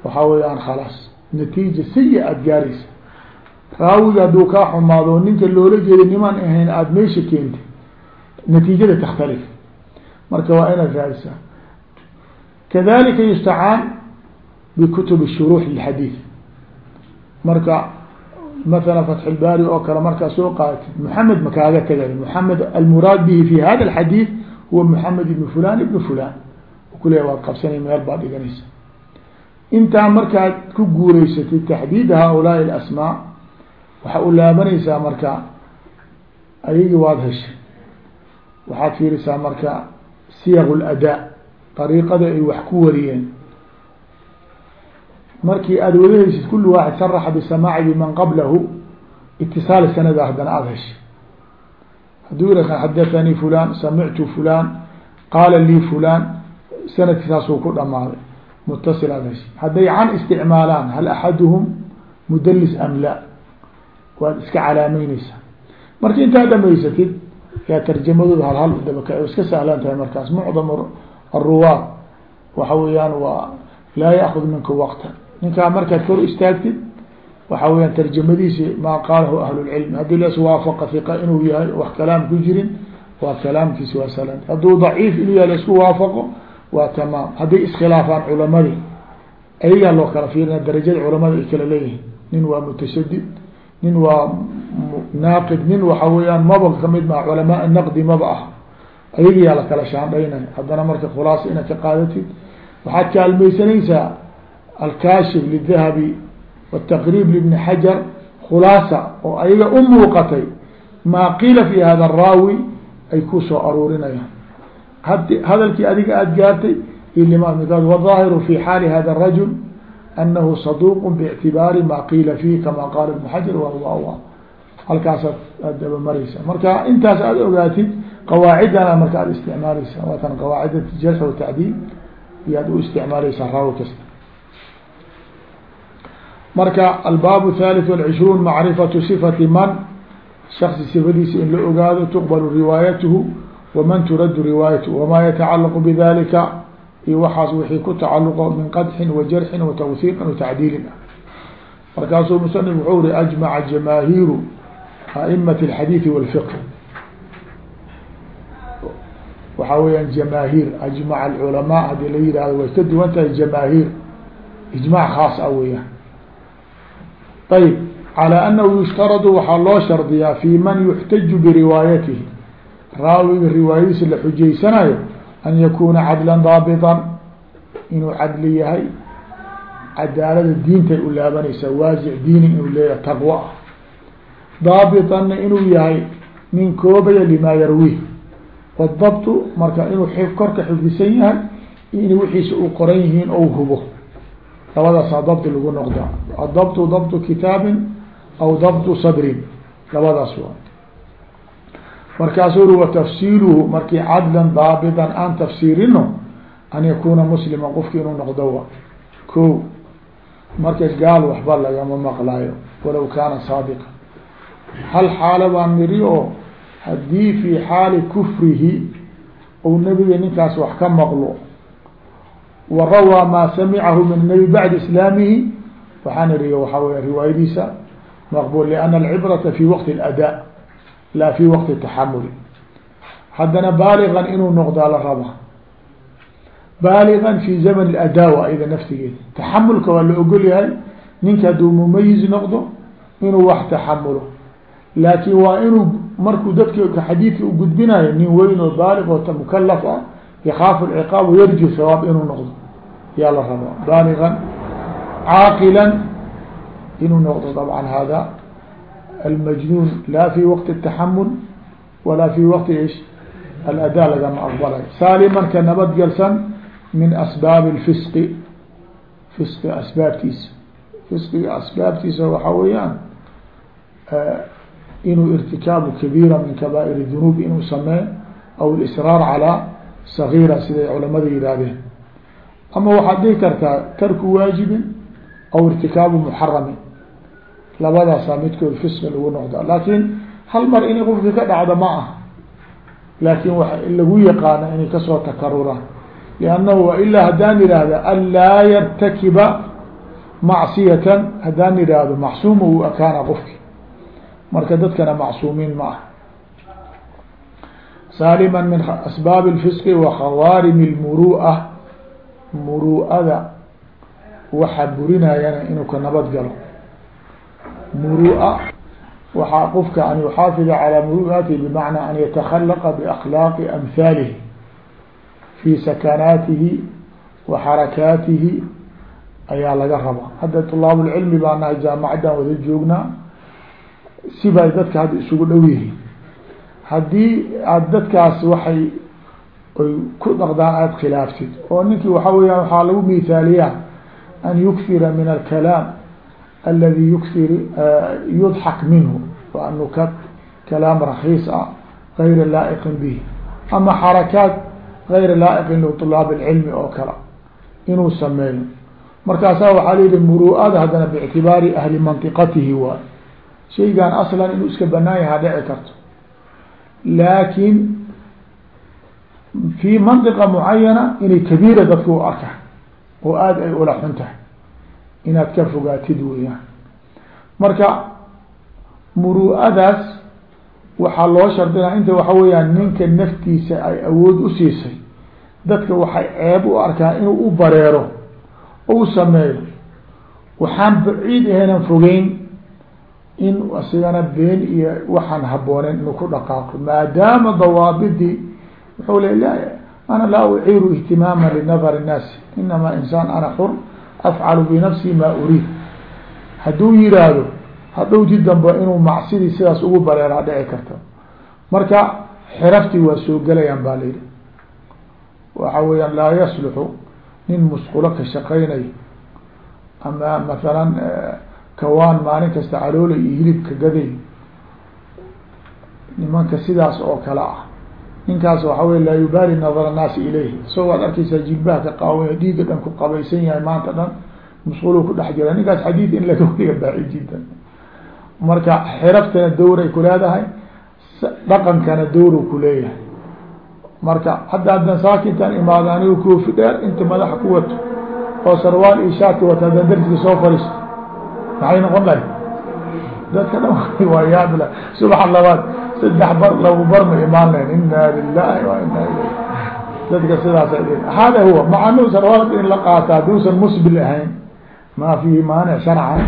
Speaker 1: waxaa weyaan khalaas natiija saya aada gaaraysa raawiga hadduu kaa xumaado ninka loola jeeda nimaan ahayn aada meesha keentay natiijada takhtalif. Marka waa inaad raadisaa kadalika yustacaan bikutub shuruux lilxadiid marka maala fatxulbaari oo kale markaa soo qaadatid maxamed ma kaaga tegay maxamed almuraad bihi fi hada alxadiid huwa maxamed ibn fulan ibn fulan kuleeya waad qabsanay meel baad dhiganaysa. Intaa markaad ku guureysatid taxdiid haaulaai alasmaa waxaa u laabanaysaa marka ayagi waad heshay. Waxaad fiirisaa marka siyaq ladaa dariiqada ay wax ku wariyeen markii aada wadahaysid kuli waaxid saraxa bisamaaci biman qablahu itisaal sanada haddana aada heshay hadduu yira xadathanii fulan samictu fulan qaala lii fulan sanadki saasuu ku dhamaaday mutasil aada heshay hadday can isticmaalaan hal axaduhum mudalis am la waad iska calaameyneysaa marka intaa dhamaysatid yaa tarjamadooda hal hal udabaka iska sahlan markaas aruwaad waxa weeyaan waa laa yaakud minka waqta ninkaa markaad kor istaagtid waxa weyaan tarjamadiisi maa qaalahu ahlulcilm haddii las waafaqa hiqa inuu yahay wax kalaam ku jirin waa kalaamkiisi waa salan hadduu daciif inuu yahay la isku waafaqo waa tamaam hadday iskhilaafaan culamadii ayagaa loo kala fiirina darajada culamada ay kala leeyihiin nin waa mutashadid nin waa naaqid nin waxa weeyaan maba ka mid culamaa naqdi maba ah ayagayaa la kala shaandhaynay haddana marka khulaasa inaad ka qaadatid waxaad kaalmaysanaysaa alkashif lidahabi wtaqrib libni xajar. Khulaasa oo ayaga u muuqatay maa qiila fi hada araawi ay ku soo aruurinayaan. Had hadalkii adiga aada gaartay wadaahiru fi xaali hada rajul anahu saduq bاctibaari ma qiila fiih kama qaala ibn xajar wahuwa halkaasaad aad dabamareysa marka intaas aada ogaatid qawaacidana marka aad isticmaaleysa waatan qawaacida jarx watacdiil iyaad u isticmaaleysaa raawi kasta. Marka albaab thalith walcishruun macrifatu sifati man shaksi sifadiisa in la ogaado tuqbalu riwaayatuhu waman turaddu riwaayatuhu wamaa yatacalaqu bidalika iyo waxaas wixii ku tacaluqo min qadxin wa jarxin wa tawhiiqin wa tacdiilin. Ah markaasuu musanif wuxuu ri ajmaca jamaahiiru aimati alxadiidi walfiqh waxaa weyaan jamaahiir ajmaca alculamaa haddii la yihahdo way ka duwan tahay jamaahiir. Ijmac khaas ah weeyaan. Ayb calى anahu yushtaradu waxaa loo shardiyaa fi man yuxtaju biriwaayatihi. Raawiga riwaayadiisa la xujaysanayo an yakuna cadlan daabitan inuu cadli yahay. Cadaalada diintay u laabanaysaa waasic diini inuu leeyahay taqwo ah. Daabitanna inuu yahay nin koobaya limaa yarwiih wadabtu marka inuu korka xifdisan yahay in wixiisa u qoran yihiin ou hubo. Labadaasaa dabti lagu noqdaa. Adabtu dabtu kitaabin aw dabtu sadrin labadaas waa. Markaasuu uri watafsiiluhu markii cadlan daabitan aan tafsiirino an yakuna muslima qofki inuu noqdo wa ko marka gaal waxba lagama maqlaayo walow kaana saadiqa hal xaalo baan niri oo haddii fi xaali kufrihi ou nabiga ninkaas wax ka maqlo wa rawaa maa samicahu min nabi bacdi islaamihi waxaan iri waxaa wey riwaayadiisa maqbul liana alcibrata fi waqti اladaa laa fi waqti taxamuli haddana baaligan inuu noqdaa la rabaa baaligan fi zaman اladaa ayda naftigeeda. Taxamulka waa la ogol yahay ninka hadduu mumayiz noqdo inuu wax taxamulo laakin waa inuu markuu dadka xadiidka u gudbinayo nin weyn oo baalig oo mukalaf ah yakaafu lciqaab yarju sawaab inuu noqdo. Yaa la raba baaligan caaqilan inuu noqdo dabcan hada almajnuun laa fi waqti ataxamul walaa fi waqti ish aladaa lagama aqbalayo saaliman ka nabadgelsan min asbaabi lfisqi fisqiga asbaabtiisa fisqiga asbaabtiisa waxaa weeyaan inuu irtikaabu kabiira min kaba'ir dunuub inuu sameey aw اlisraar calaa sagiira siday culamada yihaahdeen ama waxaad dhihi kartaa tarku waajibin aw irtikaabu muxaramin labadaasaa midkood fisqi lagu noqda laakin hal mar inay qofki ka dhacdo ma ah laakin wa lagu yaqaana inay ka soo takaruraan. Liannahu wailaa haddaan yidhaahda an laa yartakiba macsiyatan haddaan yidhaahdo macsuuma uu akaana qofki marka dadkana macsuumiin ma ah saalima min asbaab اlfisqi wa khawaarim اlmuru'a muru'ada waxaa burinayana inuu ka nabad galo muru'a waxaa qofka an yuxaafida calى muru'ati bmacnaa an yatakhalaqa biakhlaaqi amhaalihi fi sakanaatihi wa xarakaatihi ayaa laga rabaa hadda طulaab اlcilmi baa nahay jaamacaddan wada joognaa sibay dadka hadda isugu dhow yihiin. Haddii aada dadkaas waxay oy ku dhaqdaan aada khilaaftid oo ninkii waxa weyaan waxaa lagu mithaaliyaa an yuksira min alkalaam aladi yuksir yudxak minhu wa nukat kalaam rakiis ah gayra laa'iqin bihi. Ama xarakaat gayra laa'iqin liطulaab اlcilmi oo kale inuu sameeyo. Markaasaa waxaa la yihi muru'ada haddana bictibaari ahli mantiqatihi waay shaygan aslan inuu iska banaan yahaa dhici karto. Laakin fi manطiqa mucayana inay kabiira dadka u arkaan oo aada ay ula xun tahay. Inaad ka fogaatid weeyaan. Marka muru'adaas waxaa loo shardinaa inta waxa weeyaan ninka naftiisa ay awood u siisay. Dadka waxay ceeb u arkaa inuu u bareero ou sameeyo. Waxaan baciid ahaynan fogeyn in asigana been iyo waxaan habooneen inuu ku dhaqaaqo. Maadaama dawaabidii wuxuu le la ana laa uciiru ihtimaama linadar الnaasi inama insaan ana xur afcalu binafsi ma uriid. Hadduu yiraahdo hadhowti dambe inuu macsidii sidaas ugu bareeraa dhici karta marka xiraftii waa soo gelayaan baa layihi waxa weeyaan laa yasluxu nin musqulo ka shaqaynayo ama masalan kawaan maalin kasta caloola iyo hilibka gaday nimanka sidaas oo kale ah. Ninkaas waxa wey laa yubaali nadar annaasi ilayhi. Isagoo ad arkeysaa jilbaha ka qaawanya dhiiga dhan ku qabaysan yahay maanta dhan musqulu ku dhex jira. Ninkaas xadiid in laga wariga baaci jiddan marka xiraftana dowray ku leedahay dhaqankana dowru ku leeyahay. Marka hadda haddan saakintan imaado anigu koofi dheer inta madaxa ku wato oo sarwaal iyo shaati wata haddaan darsiga soo fariisto maxay noqon lahay dadka dhan waa yaabla subaxa labaad saddex bar lagu bar ma imaan lahayn ina lilahi wa ina ilayh dadka sidaas hada huwa macanu sarwaalka in la qaato hadduusan musbil ahayn ma fihi maanic sharcan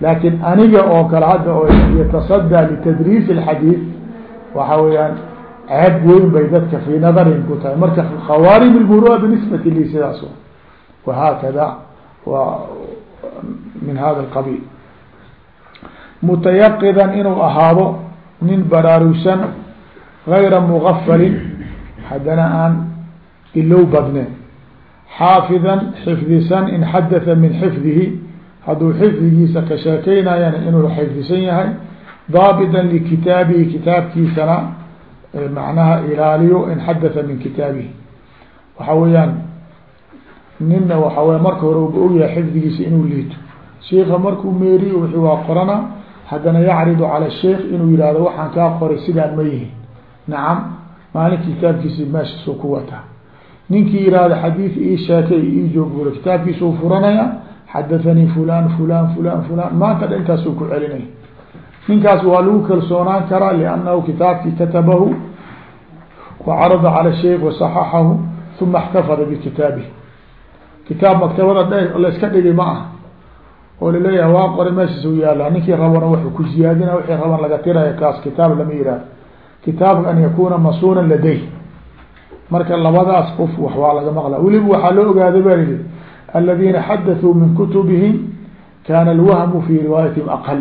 Speaker 1: laakin aniga oo kale hadda oo yatasadaa litadriis اlxadiid waxa weeyaan ceeb weyn bay dadka fii nadarin ku tahay marka khawaarim اlmurua binisbati li sidaas wahaakada wa min hada اlqabiil mutayaqidan inuu ahaado nin baraarugsan gayra mugafalin haddana aan ilow badneen xaafidan xifdisan in xadatha min xifdihi hadduu xifdigiisa ka sheekeynayana inuu xifdisan yahay. Daabitan likitaabihi kitaabkiisana macnaha ilaaliyo in xadatha min kitaabihi. Waxa weeyaan nina waxa wey marka hore uba ogyahay xifdigiisa inuu liito. Sheika markuu meeriyo wixii waa qorana haddana yacridu cala sheikh inuu yihahdo waxaan kaa qoray sidaan ma yihiin. Nacam maalinka kitaabkiisi meeshaasuu ku wataa ninkii yihahdo xadiid ii sheekay ii joog buro kitaabkiisuu furanaya xadathanii fulan fulan fulan fulan maanta dha intaasuu ku celinaya. Ninkaas waa lagu kalsoonaan karaa liannahu kitaabkii katabahu wacarada cala sheikh wasaxaxahu uma اxtafada bikitaabihi kitaab maktabada dhe layska dhigay ma ah oo la leeyahay waa qoray meeshaas u yaalla ninkii rabana wuxuu ku ziyaadina wixii raban laga tiraya kaas kitaab lama yihahdo kitaabka an yakuna masuunan laday marka labadaas qof wax waa laga maqla weliba waxaa loo ogaaday ba yihi aladiina xadathuu min kutubihim kana alwahmu fi riwaayatihim aqal.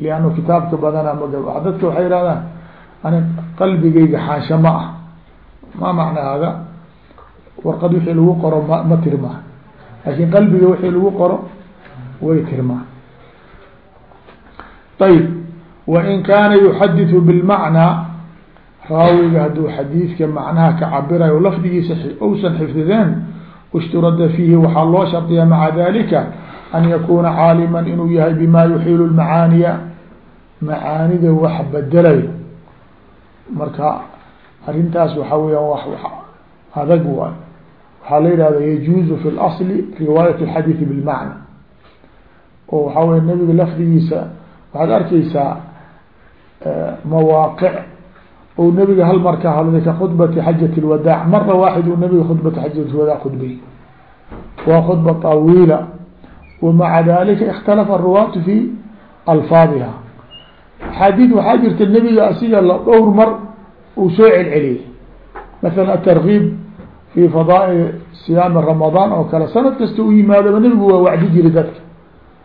Speaker 1: Liannu kitaabka badanaa ma dadka waxay yihahdaan ani qalbigayga xaansha ma ah. Ma macna hada warqad wixii lagu qoro ma ma tirmaa laakin qalbiga wixii lagu qoro way tirmaa ayb wain kaana yuxadiu bilmacnaa raawiga hadduu xadiidka macnaha ka cabirayo lafdigiisa ousan xifdideen ishturada fiihi waxaa loo shardiyaa maca dalika an yakuuna caalima inuu yahay bima yuxiilu lmacaaniya. Macaanida wax bedelayo marka arintaas waxa weyaan w adag waay. Waxaa la yihahda yajuuzu fi اlasli riwaayat اxadiidi bilmacna oo waxaa wey nabiga lafdigiisa waxaad arkeysaa mawaaqic ou nabiga hal mar ka hadlay ka khudbati xajat اlwadaac mara waaxid uu nabiga khudbata xajat lwadaac khudbay. Waa khudba طawiila wamaca dalika ikhtalafa aruwaatu fi alfaadiha. Axaadiid waxaa jirta nebiga asiga la dhowr mar uu soo celceliyey. Maala atarkiib fi fadaail siyaami ramadaan oo kale. Sanad kasta u yimaadaba nebigu waa wacdi jiri dadka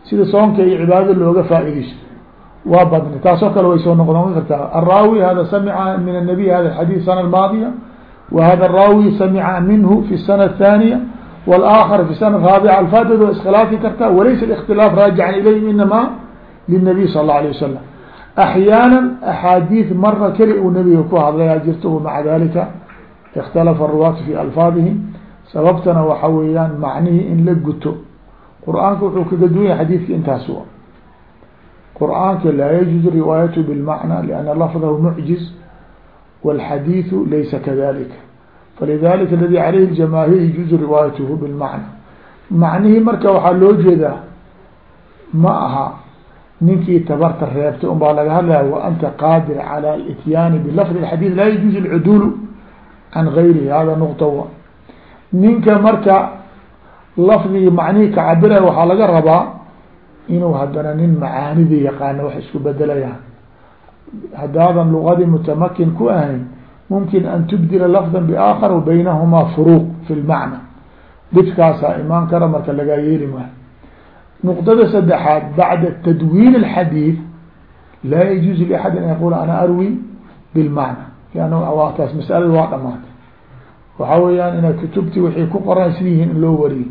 Speaker 1: sida soonka iyo cibaadada looga faaideysto waa badna taasoo kale way soo noqnoqon kartaa araawi hada samica min الnabiy hada xadiid sana maadiya wa hada araawi samica minhu fi الsana الthaniya wاlآakar fi sana raabica alfaadad waa iskhilaafi kartaa walaysa ااktilaaf raajican ilayhim inama lلnabiy sal اlه alيه wasalam axyaana axaadiid mara keli uu nabiga ku hadlaya jirto maca dalika ikhtalafa aruwaatu fi alfaadihim sababtana waxa weeyaan macnihii in la guto qur-aanka wuxuu kaga duwanya xadiidka intaas u qur-aanka laa yajuز riwaayatu bilmacna lianna lafdahu mucjiz wاlxadiiثu laysa kadalika falidalika aladi calayhi اljamaahiir yajuuzu riwaayatuhu bilmacna macnihii marka waxaa loo jeedaa ma aha ninkii tabarta reebtay un baa laga hadlaya wa anta qaadir calى اlityaani bilafdi اxadiid laa yajuuz اlcuduulu can gayrihi hada nuqta wa ninka marka lafdigii macnihii ka cabiraya waxaa laga rabaa inuu haddana nin macaanidii yaqaano wax isku bedelayaan haddaadan lugadii mutamakin ku ahayn mumkin an tubdila lafda biaakhar wa baynahumaa furuuq fi lmacna dhibkaasaa imaan kara marka lagaa yeeli maayo. Nuqdada saddexaad bacda tadwiin alxadiid laa yajuuzu liaxadi an yaqula ana arwi bilmacna lianna waa taas masalada waa dhamaatay waxaa weeyaan inay kutubtii wixii ku qoran sid yihiin in loo wariyo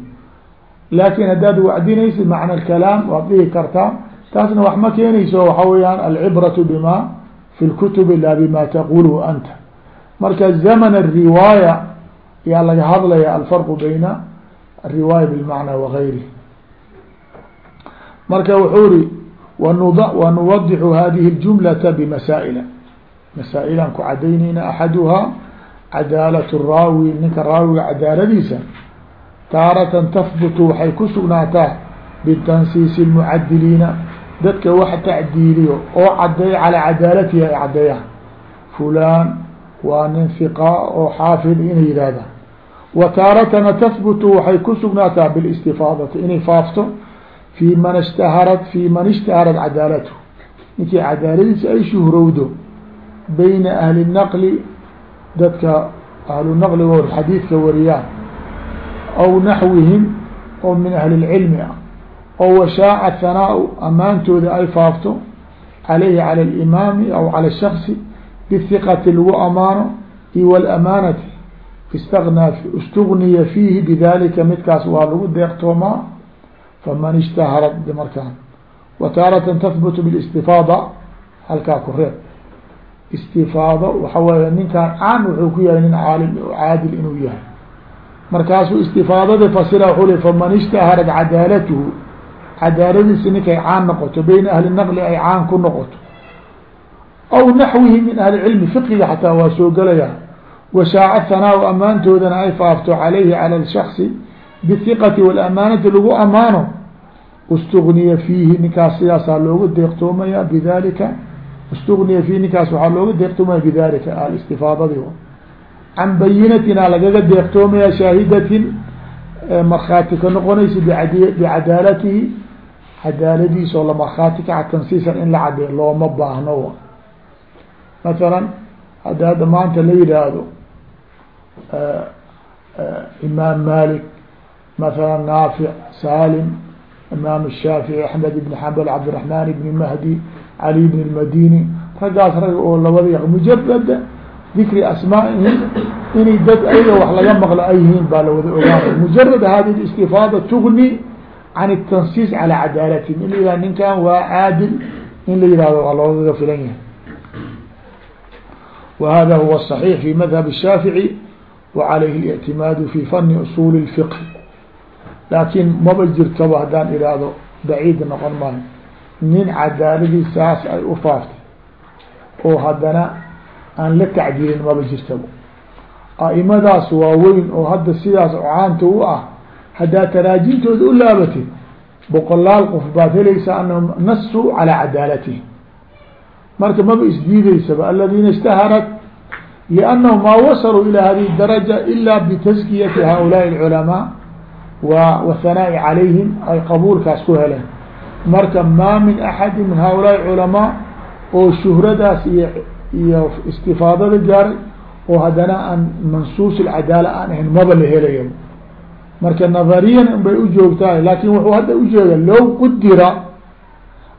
Speaker 1: laakin haddaad wacdinaysid macna alkalaam waad dhihi kartaa taasna wax ma keenayso waxa weeyaan alcibratu bima fi lkutubi la bima taquluhu anta marka zaman الriwaaya yaa laga hadlaya alfarqu bayna الriwaaya bilmacna wagayrihi marka wuxuu ri wanuwadixu hadihi اljumlata bimasaa'ila masaa'ilaan ku cadaynayna axaduhaa cadaalat raawi ninka raawiga cadaaladiisa taaratan tahbutu waxay ku sugnaataa bitansiisi lmucadiliina dadka wax tacdiiliyo oo cadeeya calaa cadaalatihi ay caddeeyaan fulaan waa nin hiqa oo xaafid inay yihaahdaan wa taaratana tahbutu waxay ku sugnaataa bilistifaadati inay faafto fi man ishtaharat fi man ishtaharat cadaalatu. Ninkii cadaaladiisa ay shuhrowdo bayna ahli naqli dadka ahlu naqliga or xadiidka wariyaan aw naxwihim oo min ahli lcilmi ah oo washaaca hanaa-u ammaantooda ay faafto calayhi cala alimaami aw cala shaksi bihiqati lagu amaano iyo walamaanati istagna istugniya fiihi bidalika midkaas waa lagu deeqtoomaa faman ishtaharat markaan wa taaratan tahbutu bilistifaada halkaa ku reeb istifaado waxa weeye ninkaan caan wuxuu ku yahay nin caalim caadil inuu yahay markaasuu istifaadadii fasira le faman ishtaharat cadaalatuhu cadaaladiisi ninkay caan noqoto bayna ahli naqli ay caan ku noqoto aw naxwihi min ahli cilmi fiqiga xataa waa soo gelaya washaaca hanaa amaantoodana ay faafto calayhi cala shaksi bihiqati walamaanati lagu amaano istugniya fiihi ninkaas sidaasaa looga deeqtoomaya bidalika istugniya fiihi ninkaas waxaa looga deeqtoomaya bidalika alistifaadadi can bayinatina lagaga deeqtoomaya shaahidatin markhaati ka noqonaysa bicadaalatihi cadaaladiisa oo la markhaati kaca tansiisan in la cadeeyo looma baahno masalan hadda hadda maanta la yihaahdo imaam malik masalan naafic salim imaam shaafici axmed ibn xambal cabdiraxmaan ibni mahdi cali ibn lmadini raggaas rag oo labada yaq mujabada dikri asmaaihim inay dad ayaga wax laga maqlo ay yihiin baa lawada ogaanay mujarad hadi اstifaada tugni can الtansiis calى cadaalatihim in la yihah ninkan waa caadil in la yihahdo waa loogaga filan yahay وhذا هو الصحيح في مذهب الشhاaفعي وعaليه الاعتiماad في فن أصuل الفقه لakiن maba jirtaba hadaan ihahdo بعيid noqon maayo nin cadaaladii saas ay u faaftay oo haddana aan la tacdiilin maba jirtaba aimadaas waa weyn oo hadda sidaas ocaanta u ah haddaad taraajintooda u laabatid boqolaal qof baad helaysaa anahum nasuu calaa cadaalatihim. Marka maba isdiideysaba aladiina ishtaharat liannahum maa wasaluu ilaa hadihi daraja ilaa bitaskiyati haaulaai alculamaa wa wathanaai calayhim ay qabuulkaas ku heleen. Marka maa min axadi min haaulaai culamaa oo shuhradaas iyo iyo istifaadada gaaray oo haddana aan mansuus ilcadaala aan ahayn maba la helayo. Marka nadariyan unbay u joogtahay laakin wuxuu hadda ujeeda low qudira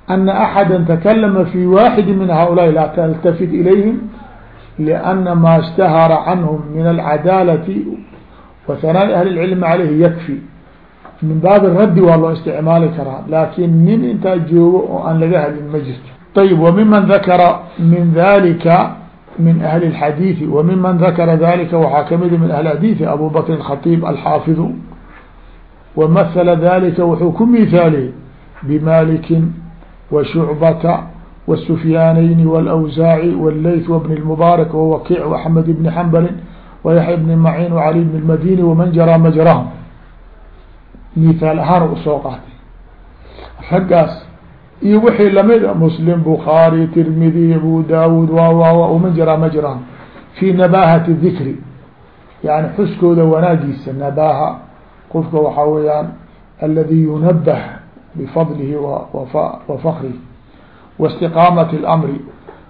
Speaker 1: ana axada takalama fi waaxidi min haulaai laa taltafit ilayhim liana maa ishtahara canhum min alcadaalati wa hanaa'i ahli lcilmi caleyhi yakfi. Min baabi raddi waa loo isticmaali karaa laakiin nin intaa joogo oo aan laga hadlin ma jirto طيب وممن ذكر من ذلika من أهل الحديث وممن ذكر ذلika waxaa kamida من أهل الحديث أبو بكر الخطيب الحافظ ومثل ذلika wuxuu ku مثاaliyey بمالك وشعبة والسفيانين والأوزاعي والليث وبن المبارك ووكيع وأحمد بن حنبل ويحيى بن معين وعلي بن المديني ومن جرى مجراهم مثال ahaan usoo qaatay raggaas iyo wixii la mid a muslim bukhaari tirmidi abu daawud wa wa wa uma jiraa ma jiraan. Fii nabaahati dikri yani xuskooda wanaagiisa nabaaha. Qofka waxaa weeyaan aladi yunabah bifadlihi wafakrihi waistiqaamati اlamri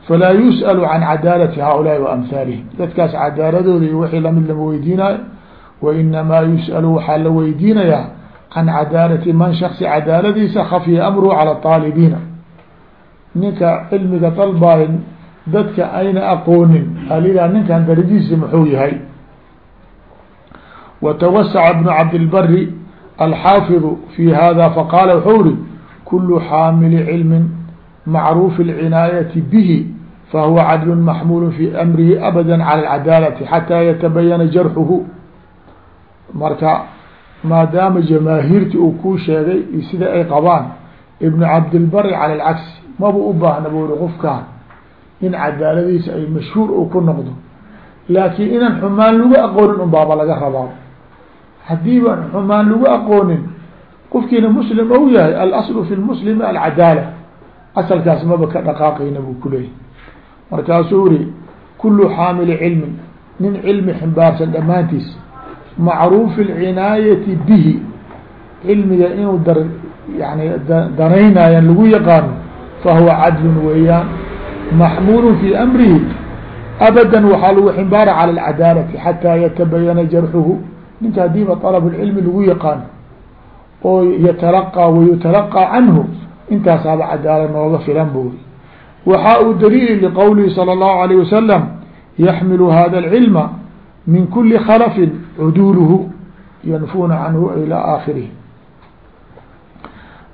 Speaker 1: falaa yus'alu can cadaalati haulaai wa amhaalihim dadkaas cadaaladooda iyo wixii la mid lama weydiinayo wainamaa yus'alu waxaa la weydiinayaa can cadaalati man shaksi cadaaladiisa khafiya amruhu cala aalibiina ninka cilmiga dalbaayo dadka ayna aqoonin alidaa ninkan darajihiisa muxuu yahay watawasaca bnu cabdilbari alxaafidu fi hada faqaala wuxuu uri kulu xaamili cilmin macruufi alcinaayati bihi fahuwa cadlun maxmuulu fi amrihi abada cala alcadaalati xataa yatabayana jarxuhu marka maadaama jamaahiirti uu kuu sheegay iyo sida ay qabaan ibnu cabdilbari cala alcagsi maba u baahna buu hi qofkaan in cadaaladiisa ay mashhuur uu ku noqdo. Laakiin inaan xumaan lagu aqoonin un baaba laga rabaa. Haddii baan xumaan lagu aqoonin qofkiina muslim ou yahay alaslu fi lmuslimi alcadaala asalkaas maba ka dhaqaaqayna buu kuleeyahy markaasuu yihi kullu xaamili cilmin nin cilmi ximbaarsan dhammaantiisa macruufi alcinaayati bihi cilmiga inuu dar yani danaynayan lagu yaqaano fahuwa cadlun weeyaan maxmuulu fi amrihi abadan waxaa lagu ximbaara cala alcadaalati xataa yatabayana jarxuhu ninka hadiiba طalb اcilmi lagu yaqaano oo yatalaqى wayutalaqى canhu intaasaaba cadaala nooga filan buri waxa uu daliili liqowlihi salى الlahu عalيه wasalam yaxmilu hada اlcilma min kuli khalafin cuduuluhu yanfuuna canhu ilى aakhirihi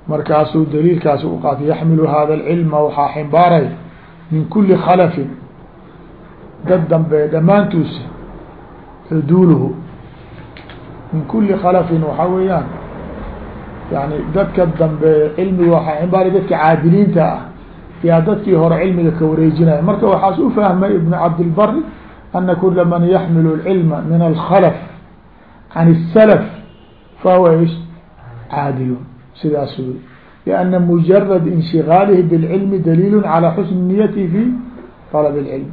Speaker 1: markaasuu daliilkaas u qaatay yaxmilu hada اlcilma waxaa ximbaaray min kuli khalafin dad dambe dhammaantuusa cuduuluhu min kuli khalafin waxaa weeyaan yani dadka dambe cilmiga waxaa ximbaaray dadka caadiliinta ah yaa dadkii hore cilmiga ka wareejinaya marka waxaas u fahmay ibn cabdilbari ana kula man yaxmilu اlcilma min alkhalf can الslf fahuwa ish caadilun sidaas wy لأna mujarad inshigaalihi bاlcilmi daliil calى xusni niyati fi طalb اlcilm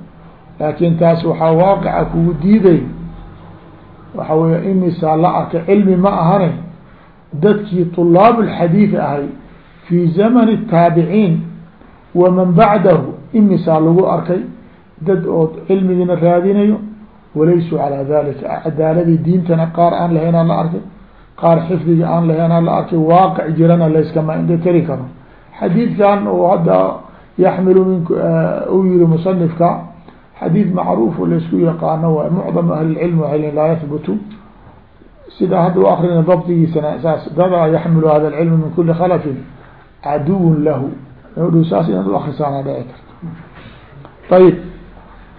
Speaker 1: laakin taas waxaa waaqica kugu diiday waxa wey imisaa la arkay cilmi ma ahane dadkii طulaab اxadiiث ahay fi zamn الtaabiciin waman bacdahu imisaa lagu arkay dad oo cilmigiina raadinayo walaysuu calaa dalika cadaaladii diintana qaar aan lahaynaa la arkay qaar xifdiga aan lahaynaa la arkay waaqic jirana layskama indha tari karo. Xadiidkan oo hadda yaxmilu min uu yihi musanifka xadiid macruuf laysku yaqaano waay mucdam ahlilcilm waay laa yahbutu sida hadda u akrina dabdigiisana saas dadaa yaxmilu hada alcilm min kuli khalafin caduwun lahu. Dhow saas inaad u akrisaana dhici karta ayib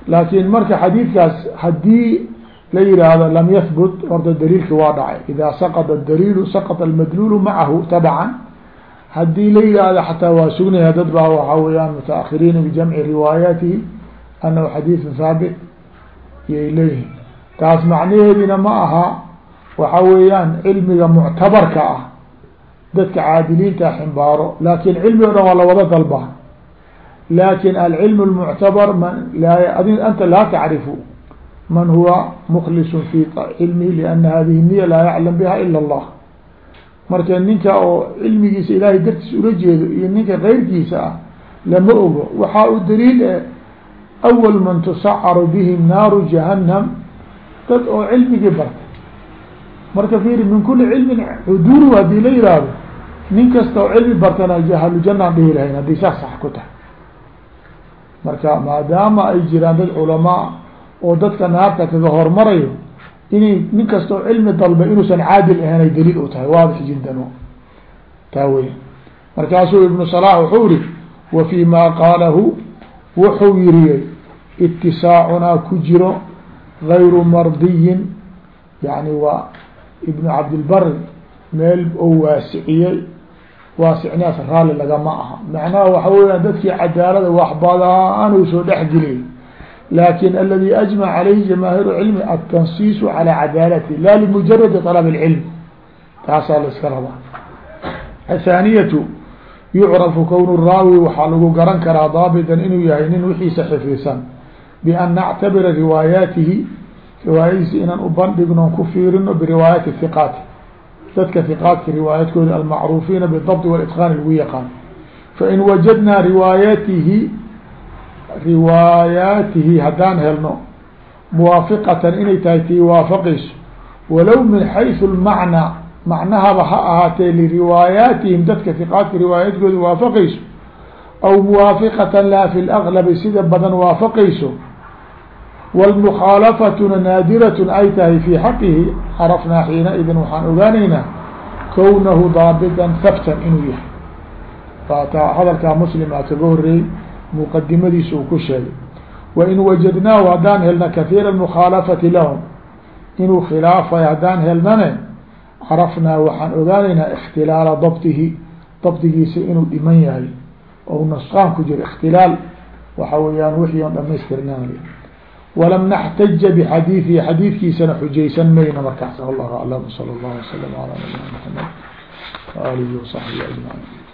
Speaker 1: laakiin marka xadiidkaas haddii la yihaahdo lam yahbut horta daliilki waa dhacay. Idaa saqada daliilu saqط almadluulu macahu tabcan haddii la yihaahdo xataa waa sugnaya dad baa waxaa weyaan mutaahiriina bijamci riwaayaatihi annahu xadiiثun haabit yay leeyihiin taas macnaheedina ma aha waxa weeyaan cilmiga muctabarka ah dadka caadiliinta ximbaaro laakiin cilmi o dhan waa lawada dalba laakiin alcilm اlmuctabar man anta laa tacrifu man huwa mklisu fi cilmihi liana hadihi niya laa yaclam biha ila اllah marka ninka oo cilmigiisa ilaahay dartiis ula jeedo iyo ninka keyrkiisa ah lama ogo waxaa u daliil e awal man tusacaru bihim naaru jahanam dad oo cilmigii barta marka fiiri min kuli cilmin cuduulu haddii la yihahdo nin kasta oo cilmi bartana jahalu janaan dhihi lahayn haddii saas sax ku tahay marka maadaama ay jiraan dad culamaa oo dadka naarta kaga hormarayo inay nin kasta oo cilmi dalbay inuusan caadil ahayn ay daliil u tahay waadix jiddan taa wey markaasuu ibnu salax wuxuu iri wa fi ma qaalahu wuxuu yiriyey itisaacunaa ku jiro gayru mardiyin. Yani waa ibnu cabdilbari meel oo waasiciyey waaficnaas raali lagama aha. Macnaha waxa weya dadkii cadaalada waxbadaanu soo dhexgeliyey laakin aladi ajmac calayhi jamaahiru cilmi atansiisu calaa cadaalati la limujaradi طalab اlcilm taasaa la iska rabaa. Athaaniyatu yucrafu kownu raawi waxaa lagu garan karaa daabitan inuu yahay nin wixiisa xifdisan bian nactabira riwaayaatihi riwaayadiisa inaan u bandhigno ku fiirino biriwaayati hiqaati dadka hiqaadka riwaayaadkooda almacruufiina bidabti walitqaan lagu yaqaan. Fain wajadnaa riwaayatihi riwaayaatihi haddaan helno muwaafiqatan inay tahay tii waafaqayso walow min xaysu lmacnaa macnahaba ha ahaatee liriwaayaatihim dadka hiqaadka riwaayaadkooda waafaqayso aw muwaafiqatan laha fi laglabi sida badan waafaqayso wاlmukhaalafatuna naadiratun ay tahay fi xaqihi carafnaa xiinaidin waxaan ogaanaynaa kownahu daabitan habtan inuu yahay faata hadalkaa muslima kaga horeeyey muqadimadiisa uu ku sheegay wain wajadnaahu haddaan helna kahiira mukhaalafati lahum inuu khilaafay haddaan helnane carafnaa waxaan ogaanaynaa ikhtilaala dabtihi dabdigiisa inuu dhiman yahay ou nusqaan ku jiro ikhtilaal waxa weeyaan wixii on dhamaystirnaan walam naxtaja bxadiidihi xadiidkiisana xujaysan mayno markaas allahu aclam sala اllah waslm alى nabiyina mxamed waalihi wasaxbihi ajmaciin